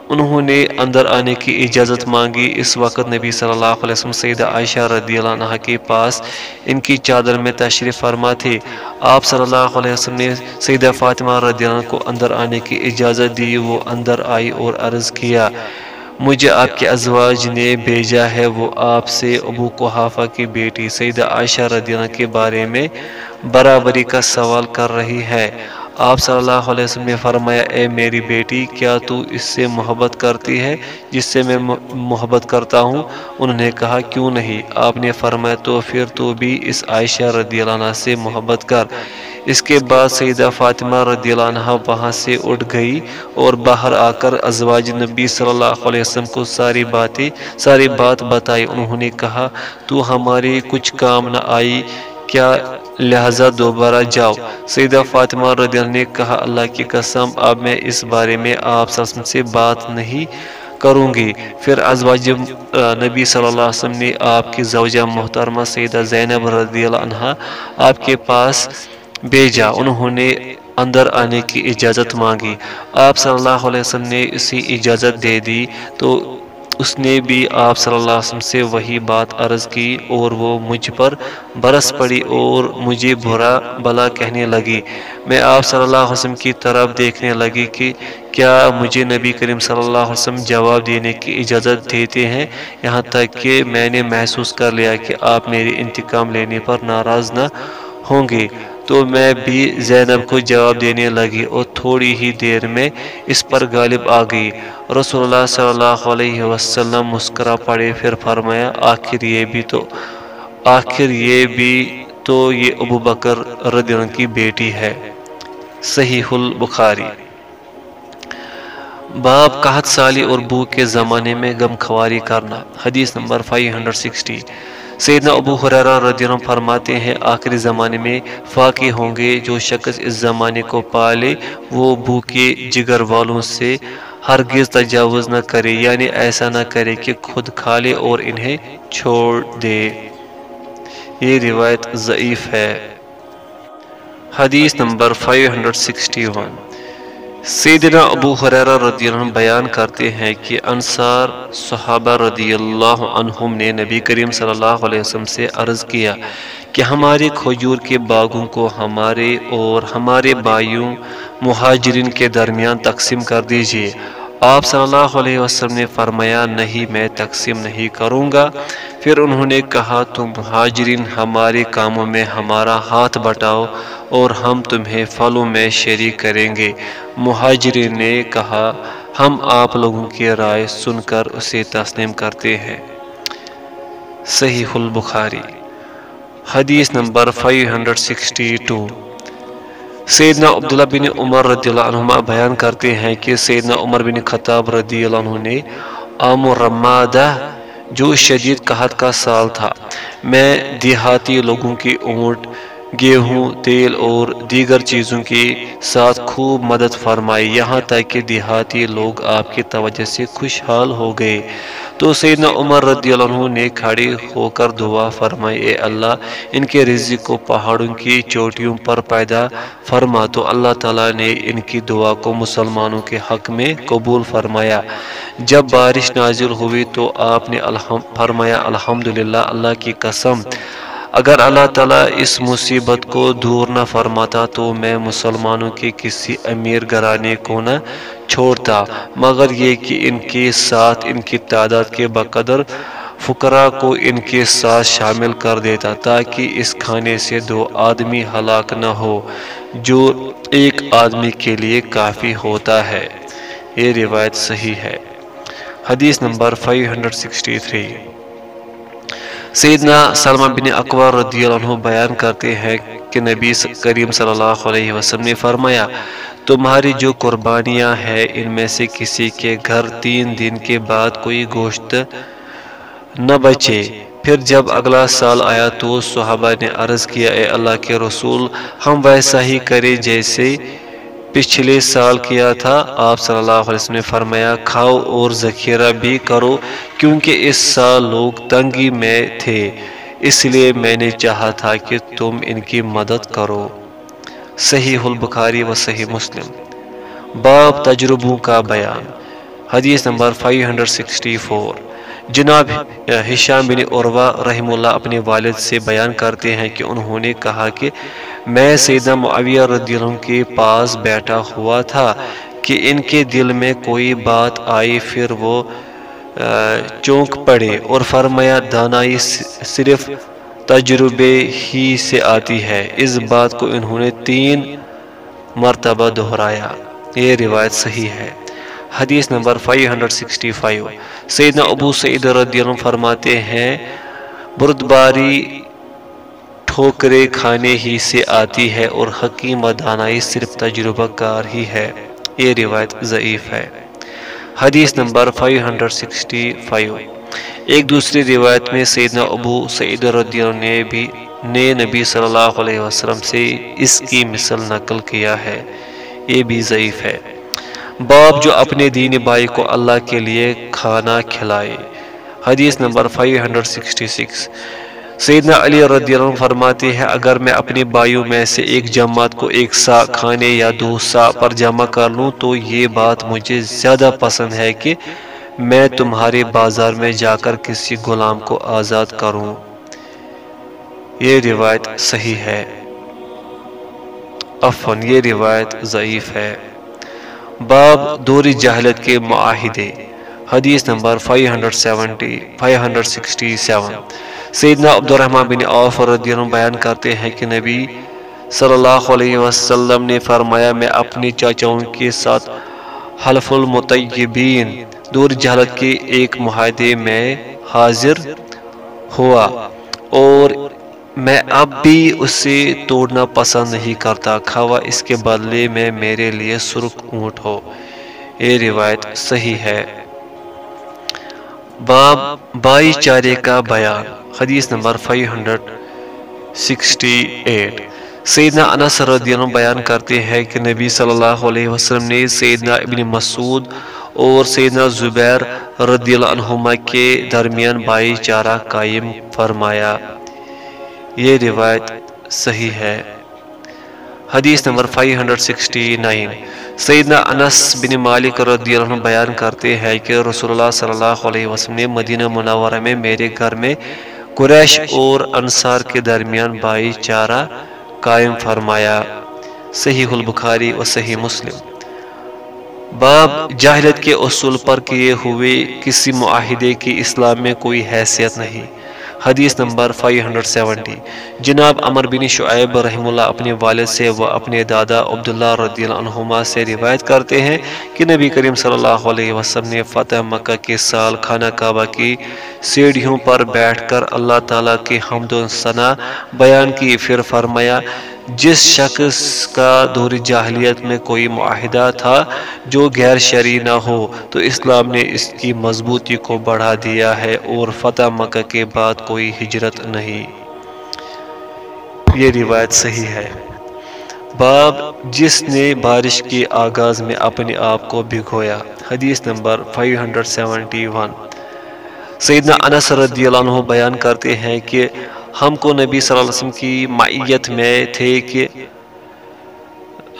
انہوں نے اندر آنے کی اجازت مانگی۔ اس وقت نبی صلی اللہ علیہ وسلم سیدہ عائشہ رضی اللہ عنہ کے پاس ان کی چادر میں تشریف فرما تھے۔ آپ صلی اللہ علیہ وسلم نے سیدہ فاطمہ رضی اللہ عنہ کو اندر آنے کی اجازت دی، وہ اندر آئی اور عرض کیا، مجھے آپ کے ازواج نے بھیجا ہے، وہ آپ سے ابو قحافہ کی بیٹی سیدہ عائشہ رضی اللہ کے بارے میں برابری کا سوال کر رہی ہے۔ آپ صلی اللہ علیہ وسلم نے فرمایا، اے میری بیٹی، کیا تو اس سے محبت کرتی ہے جس سے میں محبت کرتا ہوں؟ انہوں نے کہا، کیوں نہیں؟ آپ نے فرمایا، تو پھر تو بھی اس عائشہ رضی اللہ عنہ سے محبت کر. اس کے بعد سیدہ فاطمہ رضی اللہ عنہ وہاں سے اٹھ گئی اور باہر آ کر ازواج نبی صلی اللہ علیہ وسلم کو ساری باتیں، ساری بات بتائی۔ انہوں نے کہا، تو ہماری کچھ کام نہ آئی کیا لہذا دوبارہ جاؤ۔ سیدہ فاطمہ رضی اللہ نے کہا، اللہ کی قسم، اب میں اس بارے میں آپ سے بات نہیں کروں گی۔ پھر ازواج نبی صلی اللہ علیہ وسلم نے آپ کی زوجہ محترمہ سیدہ زینب رضی اللہ عنہ آپ کے پاس بھیجا۔ انہوں نے اندر آنے کی اجازت مانگی۔ آپ صلی اللہ علیہ وسلم نے اسی اجازت دے دی۔ تو اس نے بھی آپ صلی اللہ علیہ وسلم سے وہی بات عرض کی اور وہ مجھ پر برس پڑی اور مجھے برا بلا کہنے لگی۔ میں آپ صلی اللہ علیہ وسلم کی طرف دیکھنے لگی کہ کیا مجھے نبی کریم صلی اللہ علیہ وسلم جواب دینے کی اجازت دیتے ہیں؟ یہاں تک کہ میں نے محسوس کر لیا کہ آپ میری انتقام لینے پر ناراض نہ ہوں گے۔ تو میں بھی زینب کو جواب دینے لگی اور تھوڑی ہی دیر میں اس پر غالب آ گئی۔ رسول اللہ صلی اللہ علیہ وسلم مسکرا پڑے، پھر فرمایا، آخر یہ بھی تو، آخر یہ بھی تو یہ ابو بکر رضی اللہ کی بیٹی ہے۔ صحیح البخاری۔ باب قحط سالی اور بو کے زمانے میں غم خواری کرنا۔ حدیث نمبر 560 سیدنا ابو حریرہ رضی اللہ فرماتے ہیں، آخری زمانے میں فاقی ہوں گے، جو شخص اس زمانے کو پالے، وہ بھوکے جگر والوں سے ہرگز تجاوز نہ کرے یعنی ایسا نہ کرے کہ خود کھا لے اور انہیں چھوڑ دے۔ یہ روایت ضعیف ہے۔ حدیث نمبر 561 سیدنا ابو حریرہ رضی اللہ عنہ بیان کرتے ہیں کہ انصار صحابہ رضی اللہ عنہم نے نبی کریم صلی اللہ علیہ وسلم سے عرض کیا کہ ہمارے کھجور کے باغوں کو ہمارے اور ہمارے بائیوں مہاجرین کے درمیان تقسیم کر دیجیے۔ آپ صلی اللہ علیہ وسلم نے فرمایا، نہیں، میں تقسیم نہیں کروں گا۔ پھر انہوں نے کہا، تم مہاجرین، ہمارے کاموں میں ہمارا ہاتھ بٹاؤ اور ہم تمہیں فلوں میں شریک کریں گے۔ مہاجرین نے کہا، ہم آپ لوگوں کی رائے سن کر اسے تسلیم کرتے ہیں۔ صحیح البخاری، حدیث نمبر 562 سیدنا عبداللہ بن عمر رضی اللہ عنہما بیان کرتے ہیں کہ سیدنا عمر بن خطاب رضی اللہ عنہ نے آم رمادہ جو شدید قحط کا سال تھا، میں دیہاتی لوگوں کی اونٹ گیہوں، تیل اور دیگر چیزوں کے ساتھ خوب مدد فرمائی۔ یہاں تک کہ دیہاتی لوگ آپ کی توجہ سے خوشحال ہو گئے۔ تو سیدنا عمر رضی اللہ عنہ نے کھڑی ہو کر دعا فرمائی، اے اللہ، ان کے رزق کو پہاڑوں کی چوٹیوں پر پیدا فرما۔ تو اللہ تعالیٰ نے ان کی دعا کو مسلمانوں کے حق میں قبول فرمایا۔ جب بارش نازل ہوئی تو آپ نے فرمایا، الحمدللہ، اللہ کی قسم اگر اللہ تعالیٰ اس مصیبت کو دور نہ فرماتا تو میں مسلمانوں کے کسی امیر گھرانے کو نہ چھوڑتا، مگر یہ کہ ان کے ساتھ ان کی تعداد کے بقدر فقرا کو ان کے ساتھ شامل کر دیتا تاکہ اس کھانے سے دو آدمی ہلاک نہ ہو، جو ایک آدمی کے لیے کافی ہوتا ہے۔ یہ روایت صحیح ہے۔ حدیث نمبر 563 سیدنا سلمہ بن اکبر رضی اللہ عنہ بیان کرتے ہیں کہ نبی کریم صلی اللہ علیہ وسلم نے فرمایا، تمہاری جو قربانیاں ہیں، ان میں سے کسی کے گھر تین دن کے بعد کوئی گوشت نہ بچے۔ پھر جب اگلا سال آیا تو صحابہ نے عرض کیا، اے اللہ کے رسول، ہم ویسا ہی کرے جیسے پچھلے سال کیا تھا؟ آپ صلی اللہ علیہ وسلم نے فرمایا، کھاؤ اور ذخیرہ بھی کرو، کیونکہ اس سال لوگ تنگی میں تھے۔ اس لیے میں نے چاہا تھا کہ تم ان کی مدد کرو۔ صحیح البخاری و صحیح مسلم۔ باب تجربوں کا بیان۔ حدیث نمبر 564 جناب ہشام بن عروہ رحم اللہ اپنے والد سے بیان کرتے ہیں کہ انہوں نے کہا کہ میں سیدہ معاویہ رضی اللہ عنہ کے پاس بیٹھا ہوا تھا کہ ان کے دل میں کوئی بات آئی، پھر وہ چونک پڑے اور فرمایا، دانائی صرف تجربے ہی سے آتی ہے۔ اس بات کو انہوں نے تین مرتبہ دہرایا۔ یہ روایت صحیح ہے۔ حدیث نمبر 565 سیدنا ابو سعید رضی اللہ عنہ فرماتے ہیں، بردباری ٹھوکرے کھانے ہی سے آتی ہے اور حکیم دانائی صرف تجربہ کار ہی ہے۔ یہ روایت ضعیف ہے۔ حدیث نمبر 565 ایک دوسری روایت میں سیدنا ابو سعید رضی اللہ نے بھی نے نبی صلی اللہ علیہ وسلم سے اس کی مثل نقل کیا ہے۔ یہ بھی ضعیف ہے۔ باپ جو اپنے دین بھائی کو اللہ کے لیے کھانا کھلائے۔ حدیث نمبر 566 سیدنا علی رضی اللہ عنہ فرماتے ہیں، اگر میں اپنے بھائیوں میں سے ایک جماعت کو ایک سا کھانے یا دو سا پر جمع کر لوں، تو یہ بات مجھے زیادہ پسند ہے کہ میں تمہارے بازار میں جا کر کسی غلام کو آزاد کروں۔ یہ روایت صحیح ہے۔ افن یہ روایت ضعیف ہے۔ باب دوری جہلت کے معاہدے، حدیث نمبر 570 567 سیدنا عبد الرحمن بن عوف رضی اللہ بیان کرتے ہیں کہ نبی صلی اللہ علیہ وسلم نے فرمایا، میں اپنی چاچاؤں کے ساتھ حلف المطیبین دور جہلت کے ایک معاہدے میں حاضر ہوا اور میں اب بھی اسے توڑنا پسند نہیں کرتا۔ کھوا اس کے بدلے میں میرے لیے سرخ اونٹ ہو۔ یہ روایت صحیح ہے۔ باب بائی چارے کا بیان۔ حدیث نمبر 568 سیدنا انس رضی اللہ عنہ بیان کرتے ہیں کہ نبی صلی اللہ علیہ وسلم نے سیدنا ابن مسعود اور سیدنا زبیر رضی اللہ عنہما کے درمیان بائی چارہ قائم فرمایا۔ یہ روایت صحیح ہے۔ حدیث نمبر 569 سیدنا انس بن مالک رضی اللہ عنہ بیان کرتے ہیں کہ رسول اللہ صلی اللہ علیہ وسلم نے مدینہ منورہ میں میرے گھر میں قریش اور انصار کے درمیان بائی چارہ قائم فرمایا۔ صحیح البخاری و صحیح مسلم۔ باب جاہلت کے اصول پر کیے ہوئے کسی معاہدے کی اسلام میں کوئی حیثیت نہیں۔ حدیث نمبر 570 جناب عمر بن شعیب رحم اللہ اپنے والد سے و اپنے دادا عبداللہ رضی اللہ عنہما سے روایت کرتے ہیں کہ نبی کریم صلی اللہ علیہ وسلم نے فتح مکہ کے سال خانہ کعبہ کی سیڑھیوں پر بیٹھ کر اللہ تعالیٰ کے حمد و ثنا بیان کی، پھر فرمایا جس شخص کا دور جاہلیت میں کوئی معاہدہ تھا جو غیر شرعی نہ ہو، تو اسلام نے اس کی مضبوطی کو بڑھا دیا ہے اور فتح مکہ کے بعد کوئی ہجرت نہیں۔ یہ روایت صحیح ہے۔ باب جس نے بارش کے آغاز میں اپنے آپ کو بھگویا۔ حدیث نمبر 571 سیدنا انس رضی اللہ عنہ بیان کرتے ہیں کہ ہم کو نبی صلی اللہ علیہ وسلم کی معیت میں تھے کہ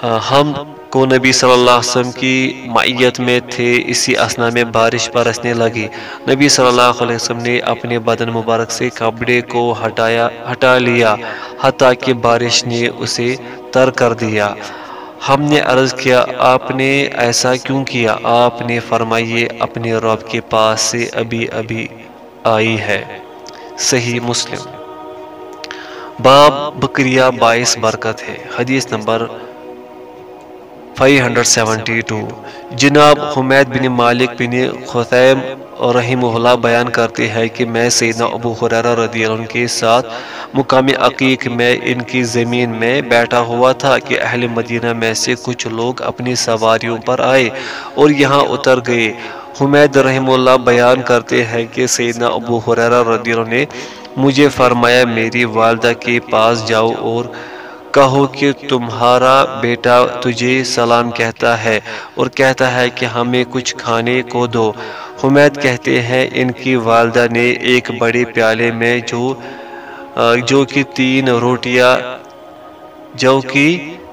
ہم کو نبی صلی اللہ علیہ وسلم کی معیت میں تھے، اسی اسنا میں بارش برسنے لگی۔ نبی صلی اللہ علیہ وسلم نے اپنے بدن مبارک سے کپڑے کو ہٹایا، ہٹا لیا، حتیٰ کہ بارش نے اسے تر کر دیا۔ ہم نے عرض کیا، آپ نے ایسا کیوں کیا؟ آپ نے فرمائیے، اپنے رب کے پاس سے ابھی ابھی آئی ہے۔ صحیح مسلم۔ باب بکریا باعث برکت ہے۔ حدیث نمبر 572 جناب حمید بن مالک بن خطیم رحمہ اللہ بیان کرتے ہیں کہ میں سیدنا ابو حریرہ رضی اللہ عنہ کے ساتھ مقام عقیق میں ان کی زمین میں بیٹھا ہوا تھا کہ اہل مدینہ میں سے کچھ لوگ اپنی سواریوں پر آئے اور یہاں اتر گئے۔ حمید رحم اللہ بیان کرتے ہیں کہ سیدنا ابو حریرہ رضی اللہ عنہ نے مجھے فرمایا، میری والدہ کے پاس جاؤ اور کہو کہ تمہارا بیٹا تجھے سلام کہتا ہے اور کہتا ہے کہ ہمیں کچھ کھانے کو دو۔ حمید کہتے ہیں، ان کی والدہ نے ایک بڑے پیالے میں جو جو کہ تین روٹیاں، جو کہ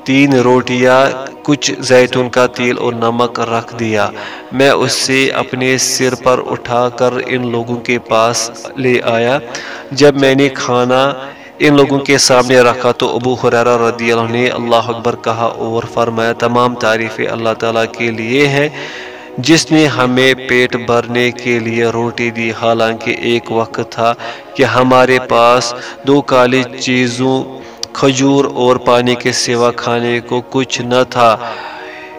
تین روٹیاں، کچھ زیتون کا تیل اور نمک رکھ دیا۔ میں اس سے اپنے سر پر اٹھا کر ان لوگوں کے پاس لے آیا۔ جب میں نے کھانا ان لوگوں کے سامنے رکھا تو ابو حریرہ رضی اللہ نے اللہ اکبر کہا، اور فرمایا، تمام تعریفیں اللہ تعالیٰ کے لیے ہیں۔ جس نے ہمیں پیٹ بھرنے کے لیے روٹی دی، حالانکہ ایک وقت تھا کہ ہمارے پاس دو کالی چیزوں کھجور اور پانی کے سوا کھانے کو کچھ نہ تھا۔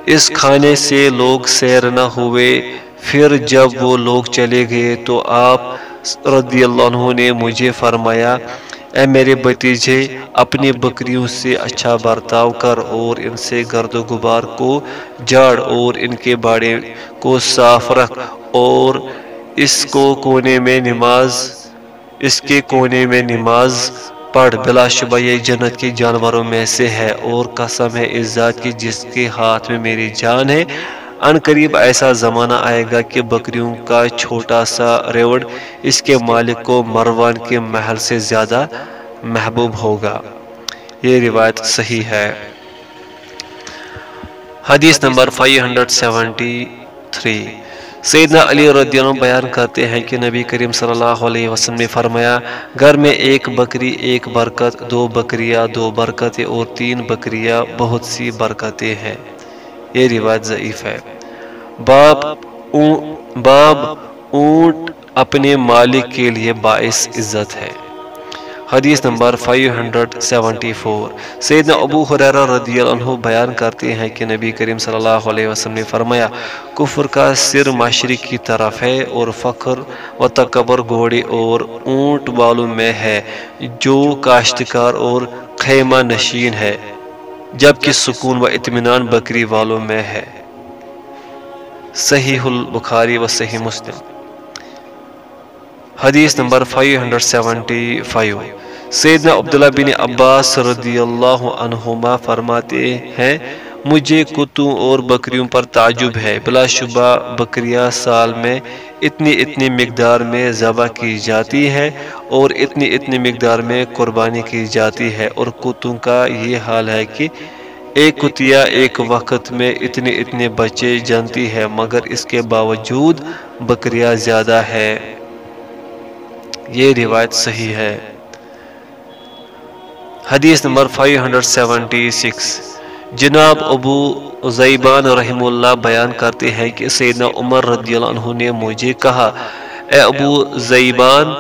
اس کھانے سے لوگ سیر نہ ہوئے۔ پھر جب وہ لوگ چلے گئے تو آپ رضی اللہ عنہ نے مجھے فرمایا، اے میرے بتیجے اپنی بکریوں سے اچھا برتاؤ کر اور ان سے گرد و غبار کو جاڑ اور ان کے باڑے کو صاف رکھ اور اس کو کونے میں نماز، اس کے کونے میں نماز پڑھ بلا شبہ یہ جنت کے جانوروں میں سے ہے اور قسم ہے اس ذات کی جس کے ہاتھ میں میری جان ہے۔ ان قریب ایسا زمانہ آئے گا کہ بکریوں کا چھوٹا سا ریوڑ اس کے مالک کو مروان کے محل سے زیادہ محبوب ہوگا۔ یہ روایت صحیح ہے۔ حدیث نمبر 573 سیدنا علی رضی اللہ عنہ بیان کرتے ہیں کہ نبی کریم صلی اللہ علیہ وسلم نے فرمایا، گھر میں ایک بکری، ایک برکت، دو بکریاں، دو برکتیں اور تین بکریاں، بہت سی برکتیں ہیں۔ یہ روایت ضعیف ہے۔ باب باب اونٹ اپنے مالک کے لیے باعث عزت ہے۔ حدیث نمبر 574 سیدنا ابو حریرہ رضی اللہ عنہ بیان کرتے ہیں کہ نبی کریم صلی اللہ علیہ وسلم نے فرمایا، کفر کا سر مشرق کی طرف ہے اور فخر و تکبر گھوڑے اور اونٹ والوں میں ہے، جو کاشتکار اور خیمہ نشین ہے، جبکہ سکون و اطمینان بکری والوں میں ہے۔ صحیح البخاری و صحیح مسلم۔ حدیث نمبر 575 سیدنا عبداللہ بن عباس رضی اللہ عنہما فرماتے ہیں، مجھے کتوں اور بکریوں پر تعجب ہے۔ بلا شبہ بکریاں سال میں اتنی اتنی مقدار میں ذبح کی جاتی ہے اور اتنی اتنی مقدار میں قربانی کی جاتی ہے۔ اور کتوں کا یہ حال ہے کہ ایک کتیا ایک وقت میں اتنے اتنے بچے جانتی ہے، مگر اس کے باوجود بکریاں زیادہ ہے یہ روایت صحیح ہے۔ حدیث نمبر 576 جناب ابو زیبان رحم اللہ بیان کرتے ہیں کہ سیدنا عمر رضی اللہ عنہ نے مجھے کہا، اے ابو زیبان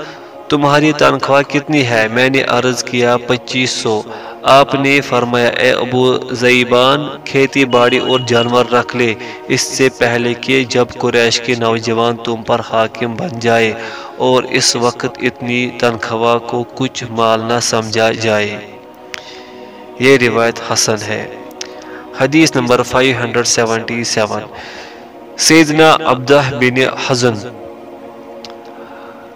تمہاری تنخواہ کتنی ہے؟ میں نے عرض کیا، پچیس سو۔ آپ نے فرمایا، اے ابو زیبان، کھیتی باڑی اور جانور رکھ لے۔ اس سے پہلے کہ جب قریش کے نوجوان تم پر حاکم بن جائے اور اس وقت اتنی تنخواہ کو کچھ مال نہ سمجھا جائے۔ یہ روایت حسن ہے۔ حدیث نمبر 577 سیدنا عبدہ بن حزن۔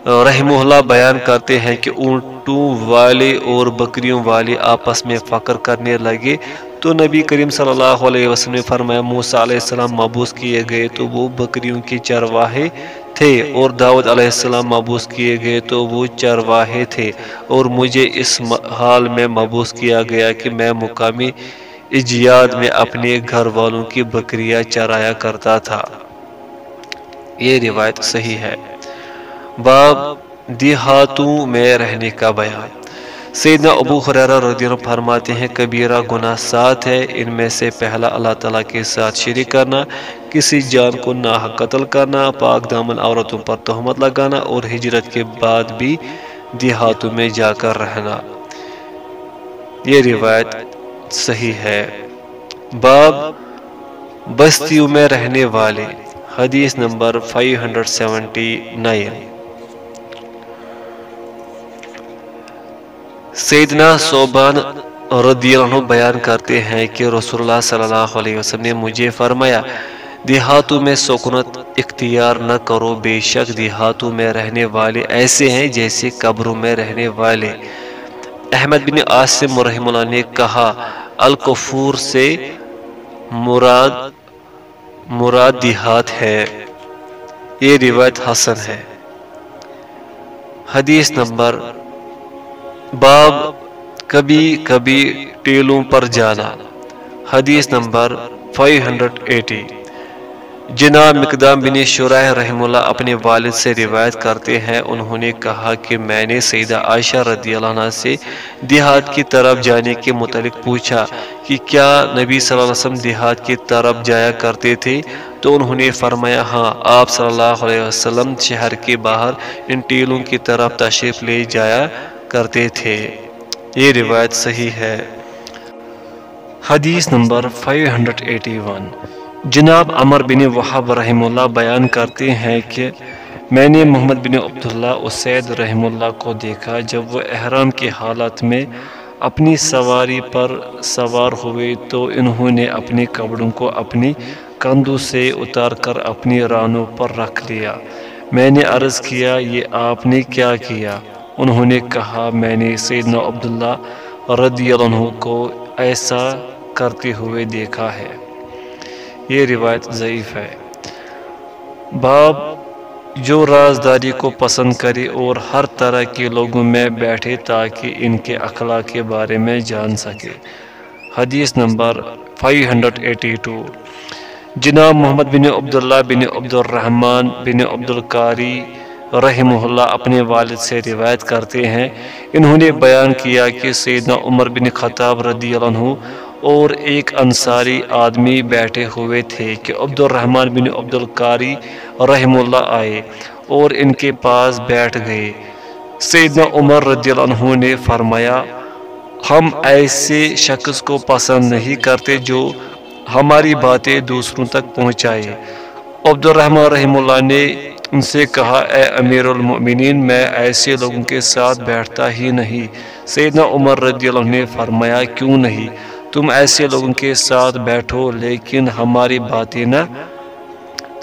رحمہ اللہ بیان کرتے ہیں کہ اونٹوں والے اور بکریوں والے آپس میں فقر کرنے لگے۔ تو نبی کریم صلی اللہ علیہ وسلم نے فرمایا، موسیٰ علیہ السلام مبوس کیے گئے تو وہ بکریوں کی چرواہے تھے اور داود علیہ السلام مبوس کیے گئے تو وہ چرواہے تھے۔ اور مجھے اس حال میں مبوس کیا گیا کہ میں مقامی اجیاد میں اپنے گھر والوں کی بکریاں چرایا کرتا تھا۔ یہ روایت صحیح ہے۔ باب دیہاتوں میں رہنے کا بیان۔ سیدنا ابو خریرہ رضی اللہ فرماتے ہیں، کبیرہ گناہ سات ہے ان میں سے پہلا اللہ تعالیٰ کے ساتھ شریک کرنا، کسی جان کو ناہ قتل کرنا، پاک دامن عورتوں پر تہمت لگانا اور ہجرت کے بعد بھی دیہاتوں میں جا کر رہنا۔ یہ روایت صحیح ہے۔ باب بستیوں میں رہنے والے، حدیث نمبر 579 سیدنا صوبان رضی اللہ عنہ بیان کرتے ہیں کہ رسول اللہ صلی اللہ علیہ وسلم نے مجھے فرمایا، دیہاتوں میں سکونت اختیار نہ کرو، بے شک دیہاتوں میں رہنے والے ایسے ہیں جیسے قبروں میں رہنے والے۔ احمد بن عاصم رحم اللہ نے کہا، الکفور سے مراد مراد دیہات ہے۔ یہ روایت حسن ہے۔ حدیث نمبر باب کبھی کبھی ٹیلوں پر جانا۔ حدیث نمبر 580 جناب مقدام بن شرح رحم اللہ اپنے والد سے روایت کرتے ہیں۔ انہوں نے کہا کہ میں نے سیدہ عائشہ رضی اللہ عنہ سے دیہات کی طرف جانے کے متعلق پوچھا کہ کیا نبی صلی اللہ علیہ وسلم دیہات کی طرف جایا کرتے تھے؟ تو انہوں نے فرمایا ہاں آپ صلی اللہ علیہ وسلم شہر کے باہر ان ٹیلوں کی طرف تشریف لے جایا کرتے تھے۔ یہ روایت صحیح ہے۔ حدیث نمبر 581 جناب عمر بن وحب رحم اللہ بیان کرتے ہیں کہ میں نے محمد بن عبداللہ اسید رحم اللہ کو دیکھا جب وہ احرام کے حالت میں اپنی سواری پر سوار ہوئے تو انہوں نے اپنے کپڑوں کو اپنی کندھوں سے اتار کر اپنی رانوں پر رکھ لیا۔ میں نے عرض کیا، یہ آپ نے کیا کیا؟ انہوں نے کہا، میں نے سیدنا عبداللہ رضی اللہ عنہ کو ایسا کرتے ہوئے دیکھا ہے۔ یہ روایت ضعیف ہے۔ باب جو رازداری کو پسند کرے اور ہر طرح کے لوگوں میں بیٹھے تاکہ ان کے اخلاق کے بارے میں جان سکے۔ حدیث نمبر 582 جناب محمد بن عبداللہ بن عبد الرحمن بن عبد القاری رحمہ اللہ اپنے والد سے روایت کرتے ہیں۔ انہوں نے بیان کیا کہ سیدنا عمر بن خطاب رضی اللہ عنہ اور ایک انصاری آدمی بیٹھے ہوئے تھے کہ عبد الرحمن بن عبد القاری رحم اللہ آئے اور ان کے پاس بیٹھ گئے۔ سیدنا عمر رضی اللہ عنہ نے فرمایا، ہم ایسے شخص کو پسند نہیں کرتے جو ہماری باتیں دوسروں تک پہنچائے۔ عبد الرحمن رحم اللہ نے ان سے کہا، اے امیر المؤمنین، میں ایسے لوگوں کے ساتھ بیٹھتا ہی نہیں۔ سیدنا عمر رضی اللہ عنہ نے فرمایا، کیوں نہیں؟ تم ایسے لوگوں کے ساتھ بیٹھو، لیکن ہماری باتیں نہ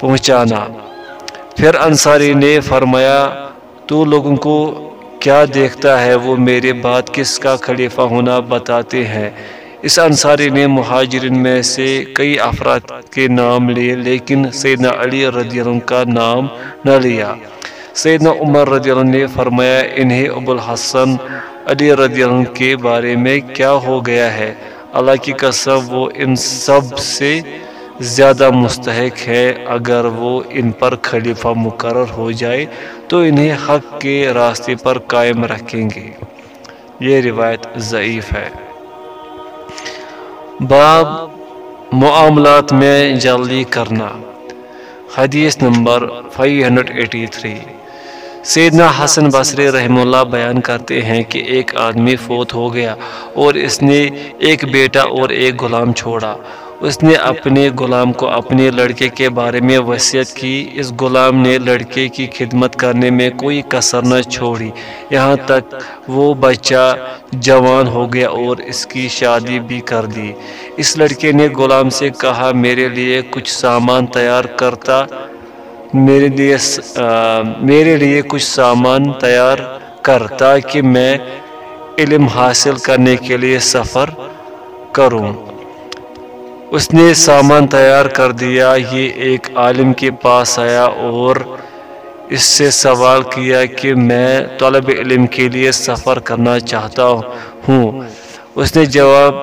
پہنچانا۔ پھر انصاری نے فرمایا، تو لوگوں کو کیا دیکھتا ہے؟ وہ میرے بعد کس کا خلیفہ ہونا بتاتے ہیں۔ اس انصاری نے مہاجرین میں سے کئی افراد کے نام لیے، لیکن سیدنا علی رضی اللہ عنہ کا نام نہ لیا۔ سیدنا عمر رضی اللہ عنہ نے فرمایا، انہیں ابو الحسن علی رضی اللہ عنہ کے بارے میں کیا ہو گیا ہے؟ اللہ کی قسم، وہ ان سب سے زیادہ مستحق ہے اگر وہ ان پر خلیفہ مقرر ہو جائے، تو انہیں حق کے راستے پر قائم رکھیں گے۔ یہ روایت ضعیف ہے۔ باب معاملات میں جلدی کرنا۔ حدیث نمبر 583 سیدنا حسن بصری رحم اللہ بیان کرتے ہیں کہ ایک آدمی فوت ہو گیا اور اس نے ایک بیٹا اور ایک غلام چھوڑا۔ اس نے اپنے غلام کو اپنے لڑکے کے بارے میں وصیت کی۔ اس غلام نے لڑکے کی خدمت کرنے میں کوئی کسر نہ چھوڑی۔ یہاں تک وہ بچہ جوان ہو گیا اور اس کی شادی بھی کر دی۔ اس لڑکے نے غلام سے کہا، میرے لیے کچھ سامان تیار کرتا، میرے لیے میرے لیے کچھ سامان تیار کر تاکہ میں علم حاصل کرنے کے لیے سفر کروں۔ اس نے سامان تیار کر دیا، یہ ایک عالم کے پاس آیا اور اس سے سوال کیا کہ میں طلب علم کے لیے سفر کرنا چاہتا ہوں۔ اس نے جواب،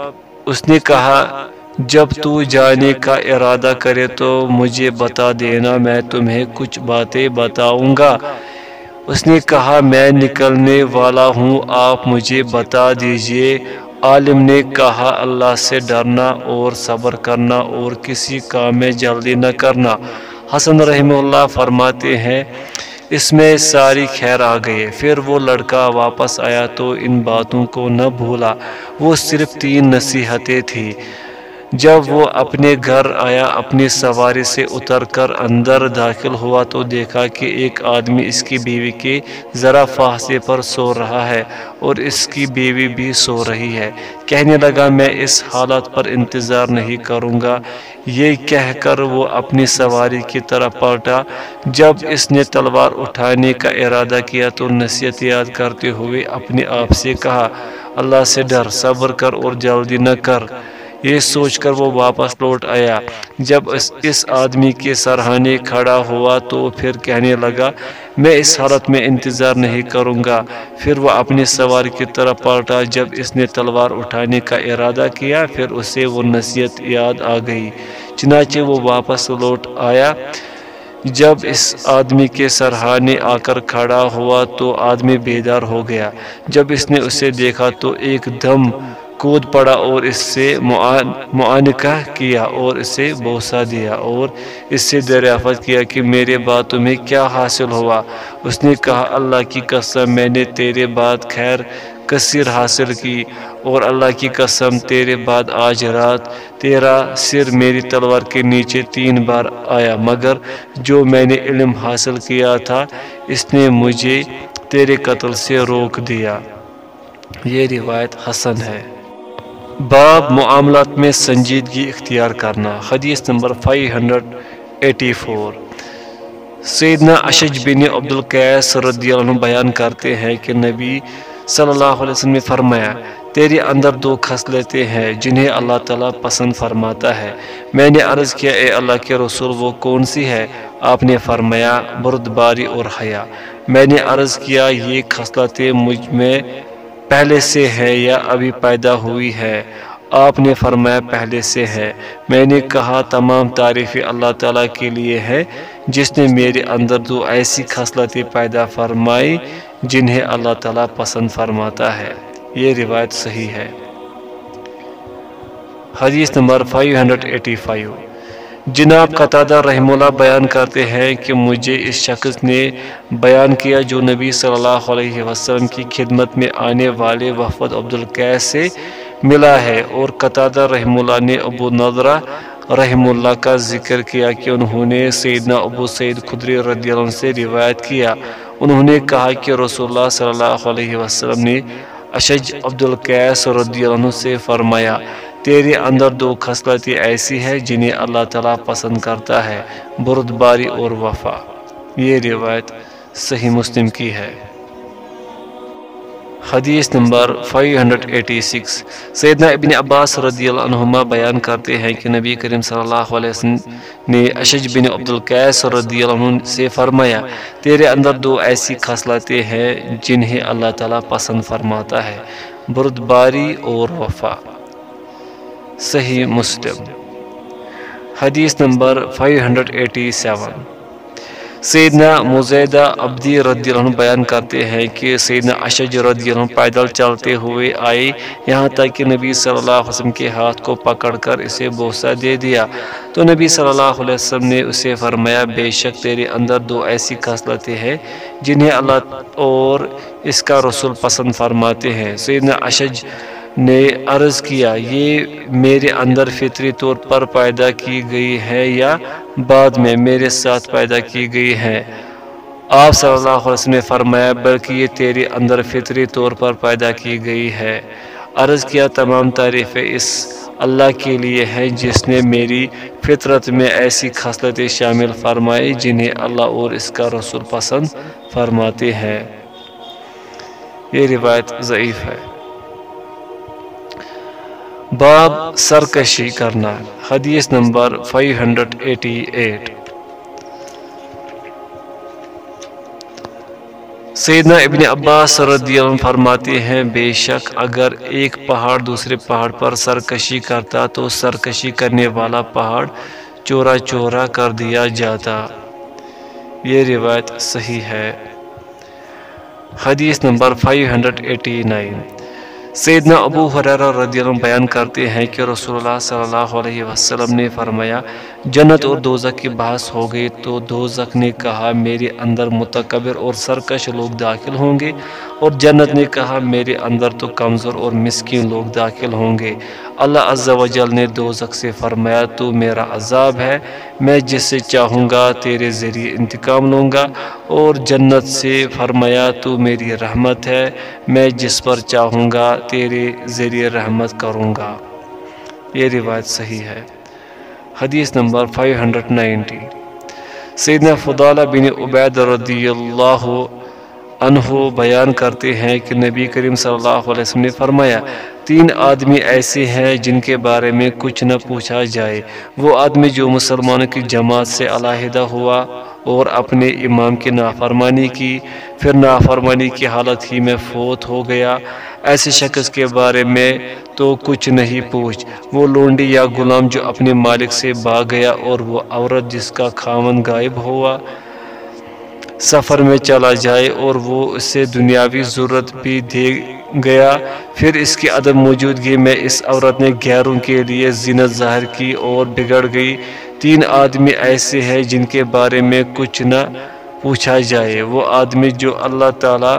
اس نے کہا، جب تو جانے کا ارادہ کرے تو مجھے بتا دینا، میں تمہیں کچھ باتیں بتاؤں گا۔ اس نے کہا، میں نکلنے والا ہوں، آپ مجھے بتا دیجیے۔ عالم نے کہا، اللہ سے ڈرنا اور صبر کرنا اور کسی کام میں جلدی نہ کرنا۔ حسن رحمہ اللہ فرماتے ہیں، اس میں ساری خیر آ گئے پھر وہ لڑکا واپس آیا تو ان باتوں کو نہ بھولا۔ وہ صرف تین نصیحتیں تھیں۔ جب وہ اپنے گھر آیا، اپنی سواری سے اتر کر اندر داخل ہوا تو دیکھا کہ ایک آدمی اس کی بیوی کے ذرا فاصلے پر سو رہا ہے اور اس کی بیوی بھی سو رہی ہے۔ کہنے لگا، میں اس حالت پر انتظار نہیں کروں گا۔ یہ کہہ کر وہ اپنی سواری کی طرف پلٹا۔ جب اس نے تلوار اٹھانے کا ارادہ کیا تو نصیحت یاد کرتے ہوئے اپنے آپ سے کہا، اللہ سے ڈر، صبر کر اور جلدی نہ کر۔ یہ سوچ کر وہ واپس لوٹ آیا۔ جب اس آدمی کے سرحانے کھڑا ہوا تو پھر کہنے لگا، میں اس حالت میں انتظار نہیں کروں گا۔ پھر وہ اپنی سوار کی طرف پلٹا۔ جب اس نے تلوار اٹھانے کا ارادہ کیا، پھر اسے وہ نصیحت یاد آ گئی۔ چنانچہ وہ واپس لوٹ آیا۔ جب اس آدمی کے سرحانے آ کر کھڑا ہوا تو آدمی بیدار ہو گیا۔ جب اس نے اسے دیکھا تو ایک دم کود پڑا اور اس سے معانقہ کیا اور اسے بوسا دیا اور اس سے دریافت کیا کہ میرے بعد تمہیں کیا حاصل ہوا؟ اس نے کہا، اللہ کی قسم، میں نے تیرے بعد خیر کثیر حاصل کی اور اللہ کی قسم، تیرے بعد آج رات تیرا سر میری تلوار کے نیچے تین بار آیا، مگر جو میں نے علم حاصل کیا تھا، اس نے مجھے تیرے قتل سے روک دیا۔ یہ روایت حسن ہے۔ باب معاملات میں سنجیدگی اختیار کرنا، حدیث نمبر 584 سیدنا اشج بن عبد القیس رضی اللہ عنہ بیان کرتے ہیں کہ نبی صلی اللہ علیہ وسلم نے فرمایا، تیرے اندر دو خصلتیں ہیں جنہیں اللہ تعالیٰ پسند فرماتا ہے۔ میں نے عرض کیا، اے اللہ کے رسول، وہ کون سی ہے؟ آپ نے فرمایا، بردباری اور حیا۔ میں نے عرض کیا، یہ خصلتیں مجھ میں پہلے سے ہے یا ابھی پیدا ہوئی ہے؟ آپ نے فرمایا پہلے سے ہے۔ میں نے کہا تمام تعریف اللہ تعالیٰ کے لیے ہے جس نے میرے اندر دو ایسی خصلتیں پیدا فرمائی جنہیں اللہ تعالیٰ پسند فرماتا ہے۔ یہ روایت صحیح ہے۔ حدیث نمبر 585 جناب قطادہ رحم اللہ بیان کرتے ہیں کہ مجھے اس شخص نے بیان کیا جو نبی صلی اللہ علیہ وسلم کی خدمت میں آنے والے وفد عبدالقیس سے ملا ہے اور قطادہ رحم اللہ نے ابو نظرہ رحم اللہ کا ذکر کیا کہ انہوں نے سیدنا ابو سعید خدری رضی اللہ عنہ سے روایت کیا۔ انہوں نے کہا کہ رسول اللہ صلی اللہ علیہ وسلم نے اشج عبدالقیس رضی اللہ عنہ سے فرمایا تیرے اندر دو خصلتیں ایسی ہے جنہیں اللہ تعالیٰ پسند کرتا ہے، بردباری اور وفا۔ یہ روایت صحیح مسلم کی ہے۔ حدیث نمبر 586 سیدنا ابن عباس رضی اللہ عنہما بیان کرتے ہیں کہ نبی کریم صلی اللہ علیہ وسلم نے اشج بن عبدالقیس رضی اللہ عنہ سے فرمایا، تیرے اندر دو ایسی خصلتیں ہیں جنہیں اللہ تعالیٰ پسند فرماتا ہے، بردباری اور وفا۔ صحیح مسلم۔ حدیث نمبر 587 سیدنا مزیدہ عبدی رضی اللہ عنہ بیان کرتے ہیں کہ سیدنا اشج رضی اللہ عنہ پیدل چلتے ہوئے آئے۔ یہاں تک کہ نبی صلی اللہ علیہ وسلم کے ہاتھ کو پکڑ کر اسے بوسہ دے دیا۔ تو نبی صلی اللہ علیہ وسلم نے اسے فرمایا، بے شک تیرے اندر دو ایسی خصلتیں ہیں جنہیں اللہ اور اس کا رسول پسند فرماتے ہیں۔ سیدنا اشج نے عرض کیا، یہ میرے اندر فطری طور پر پیدا کی گئی ہے یا بعد میں میرے ساتھ پیدا کی گئی ہے؟ آپ صلی اللہ علیہ وسلم نے فرمایا، بلکہ یہ تیرے اندر فطری طور پر پیدا کی گئی ہے۔ عرض کیا تمام تعریف اس اللہ کے لیے ہے جس نے میری فطرت میں ایسی خصلتیں شامل فرمائی جنہیں اللہ اور اس کا رسول پسند فرماتے ہیں۔ یہ روایت ضعیف ہے۔ باب سرکشی کرنا، حدیث نمبر 588 سیدنا ابن عباس رضی اللہ عنہ فرماتے ہیں، بے شک اگر ایک پہاڑ دوسرے پہاڑ پر سرکشی کرتا تو سرکشی کرنے والا پہاڑ چورا چورا کر دیا جاتا۔ یہ روایت صحیح ہے۔ حدیث نمبر 589 سیدنا ابو حرار رضی اللہ عنہ بیان کرتے ہیں کہ رسول اللہ صلی اللہ علیہ وسلم نے فرمایا، جنت اور دوزک کی بحث ہو گئی تو دوزک نے کہا، میرے اندر متکبر اور سرکش لوگ داخل ہوں گے۔ اور جنت نے کہا، میرے اندر تو کمزور اور مسکین لوگ داخل ہوں گے۔ اللہ عز و جل نے دوزک سے فرمایا، تو میرا عذاب ہے، میں جس سے چاہوں گا تیرے ذریعے انتقام لوں گا۔ اور جنت سے فرمایا، تو میری رحمت ہے، میں جس پر چاہوں گا تیرے ذریعے رحمت کروں گا۔ یہ روایت صحیح ہے۔ حدیث نمبر 590 سیدنا فضالہ بن عبید رضی اللہ عنہ بیان کرتے ہیں کہ نبی کریم صلی اللہ علیہ وسلم نے فرمایا تین آدمی ایسے ہیں جن کے بارے میں کچھ نہ پوچھا جائے۔ وہ آدمی جو مسلمانوں کی جماعت سے علیحدہ ہوا اور اپنے امام کی نافرمانی کی، پھر نافرمانی کی حالت ہی میں فوت ہو گیا۔ ایسے شخص کے بارے میں تو کچھ نہیں پوچھ۔ وہ لونڈی یا غلام جو اپنے مالک سے بھاگ گیا اور وہ عورت جس کا خامن غائب ہوا۔ سفر میں چلا جائے اور وہ اسے دنیاوی ضرورت بھی دے گیا۔ پھر اس کی عدم موجودگی میں اس عورت نے غیروں کے لیے زینت ظاہر کی اور بگڑ گئی۔ تین آدمی ایسے ہیں جن کے بارے میں کچھ نہ پوچھا جائے۔ وہ آدمی جو اللہ تعالیٰ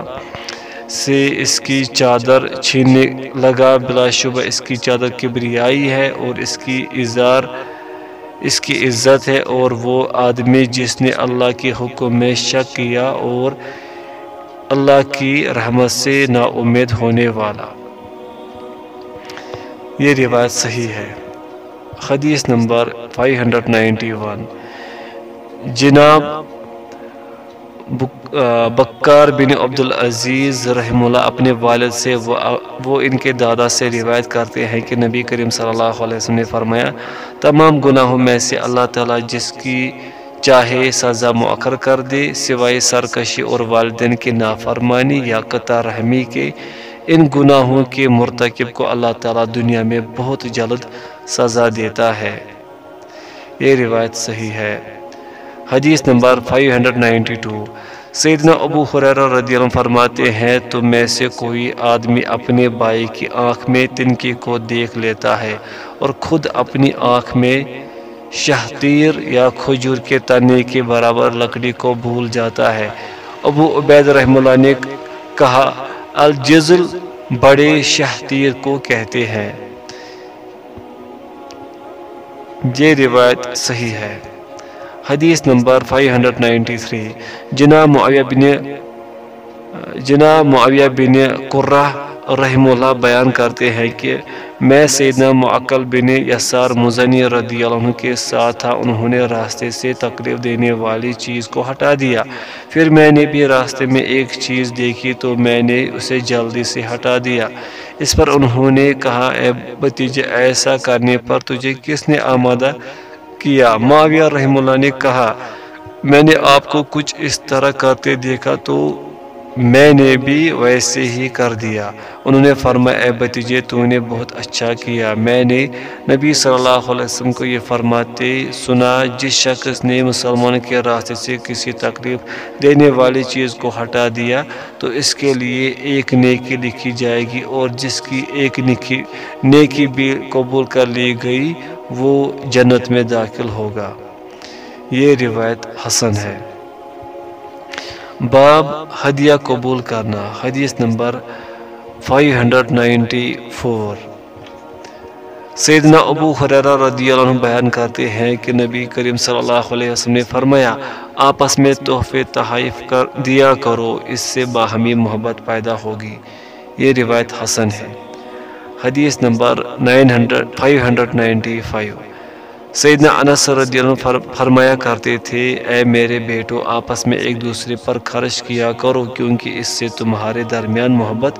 سے اس کی چادر چھیننے لگا، بلا شبہ اس کی چادر کبریائی ہے اور اس کی اظہار اس کی عزت ہے اور وہ آدمی جس نے اللہ کے حکم میں شک کیا اور اللہ کی رحمت سے نا امید ہونے والا۔ یہ روایت صحیح ہے۔ حدیث نمبر 591 جناب بکار بن عبدالعزیز رحم اللہ اپنے والد سے وہ ان کے دادا سے روایت کرتے ہیں کہ نبی کریم صلی اللہ علیہ وسلم نے فرمایا، تمام گناہوں میں سے اللہ تعالیٰ جس کی چاہے سزا مؤخر کر دے، سوائے سرکشی اور والدین کی نافرمانی یا قطع رحمی کے، ان گناہوں کے مرتکب کو اللہ تعالیٰ دنیا میں بہت جلد سزا دیتا ہے۔ یہ روایت صحیح ہے۔ حدیث نمبر 592 سیدنا ابو حریر رضی اللہ عنہ فرماتے ہیں، تو میں سے کوئی آدمی اپنے بھائی کی آنکھ میں تنکی کو دیکھ لیتا ہے اور خود اپنی آنکھ میں شہتیر یا کھجور کے تنے کے برابر لکڑی کو بھول جاتا ہے۔ ابو عبید رحم اللہ نے کہا، الجزل بڑے شہتیر کو کہتے ہیں۔ یہ روایت صحیح ہے۔ حدیث نمبر 593 جناب معاویہ بن جناب معاویہ بن قرہ رحم اللہ بیان کرتے ہیں کہ میں سیدنا معقل بن یسار مزنی رضی اللہ عنہ کے ساتھ تھا، انہوں نے راستے سے تقریب دینے والی چیز کو ہٹا دیا۔ پھر میں نے بھی راستے میں ایک چیز دیکھی تو میں نے اسے جلدی سے ہٹا دیا۔ اس پر انہوں نے کہا، اے بتیجے ایسا کرنے پر تجھے کس نے آمادہ کیا۔ معاویہ رحم اللہ نے کہا، میں نے آپ کو کچھ اس طرح کرتے دیکھا تو میں نے بھی ویسے ہی کر دیا۔ انہوں نے فرمایا، اے بتیجے تو نے بہت اچھا کیا۔ میں نے نبی صلی اللہ علیہ وسلم کو یہ فرماتے سنا، جس شخص نے مسلمان کے راستے سے کسی تکلیف دینے والی چیز کو ہٹا دیا، تو اس کے لیے ایک نیکی لکھی جائے گی اور جس کی ایک نیکی نیکی بھی قبول کر لی گئی۔ وہ جنت میں داخل ہوگا۔ یہ روایت حسن ہے۔ باب ہدیہ قبول کرنا، حدیث نمبر 594 سیدنا ابو خریرہ رضی اللہ عنہ بیان کرتے ہیں کہ نبی کریم صلی اللہ علیہ وسلم نے فرمایا، آپس میں تحفے تحائف کر، دیا کرو، اس سے باہمی محبت پیدا ہوگی۔ یہ روایت حسن ہے۔ حدیث نمبر 900 595 سیدنا انس رضی اللہ عنہ فرمایا کرتے تھے، اے میرے بیٹو، آپس میں ایک دوسرے پر خرچ کیا کرو، کیونکہ اس سے تمہارے درمیان محبت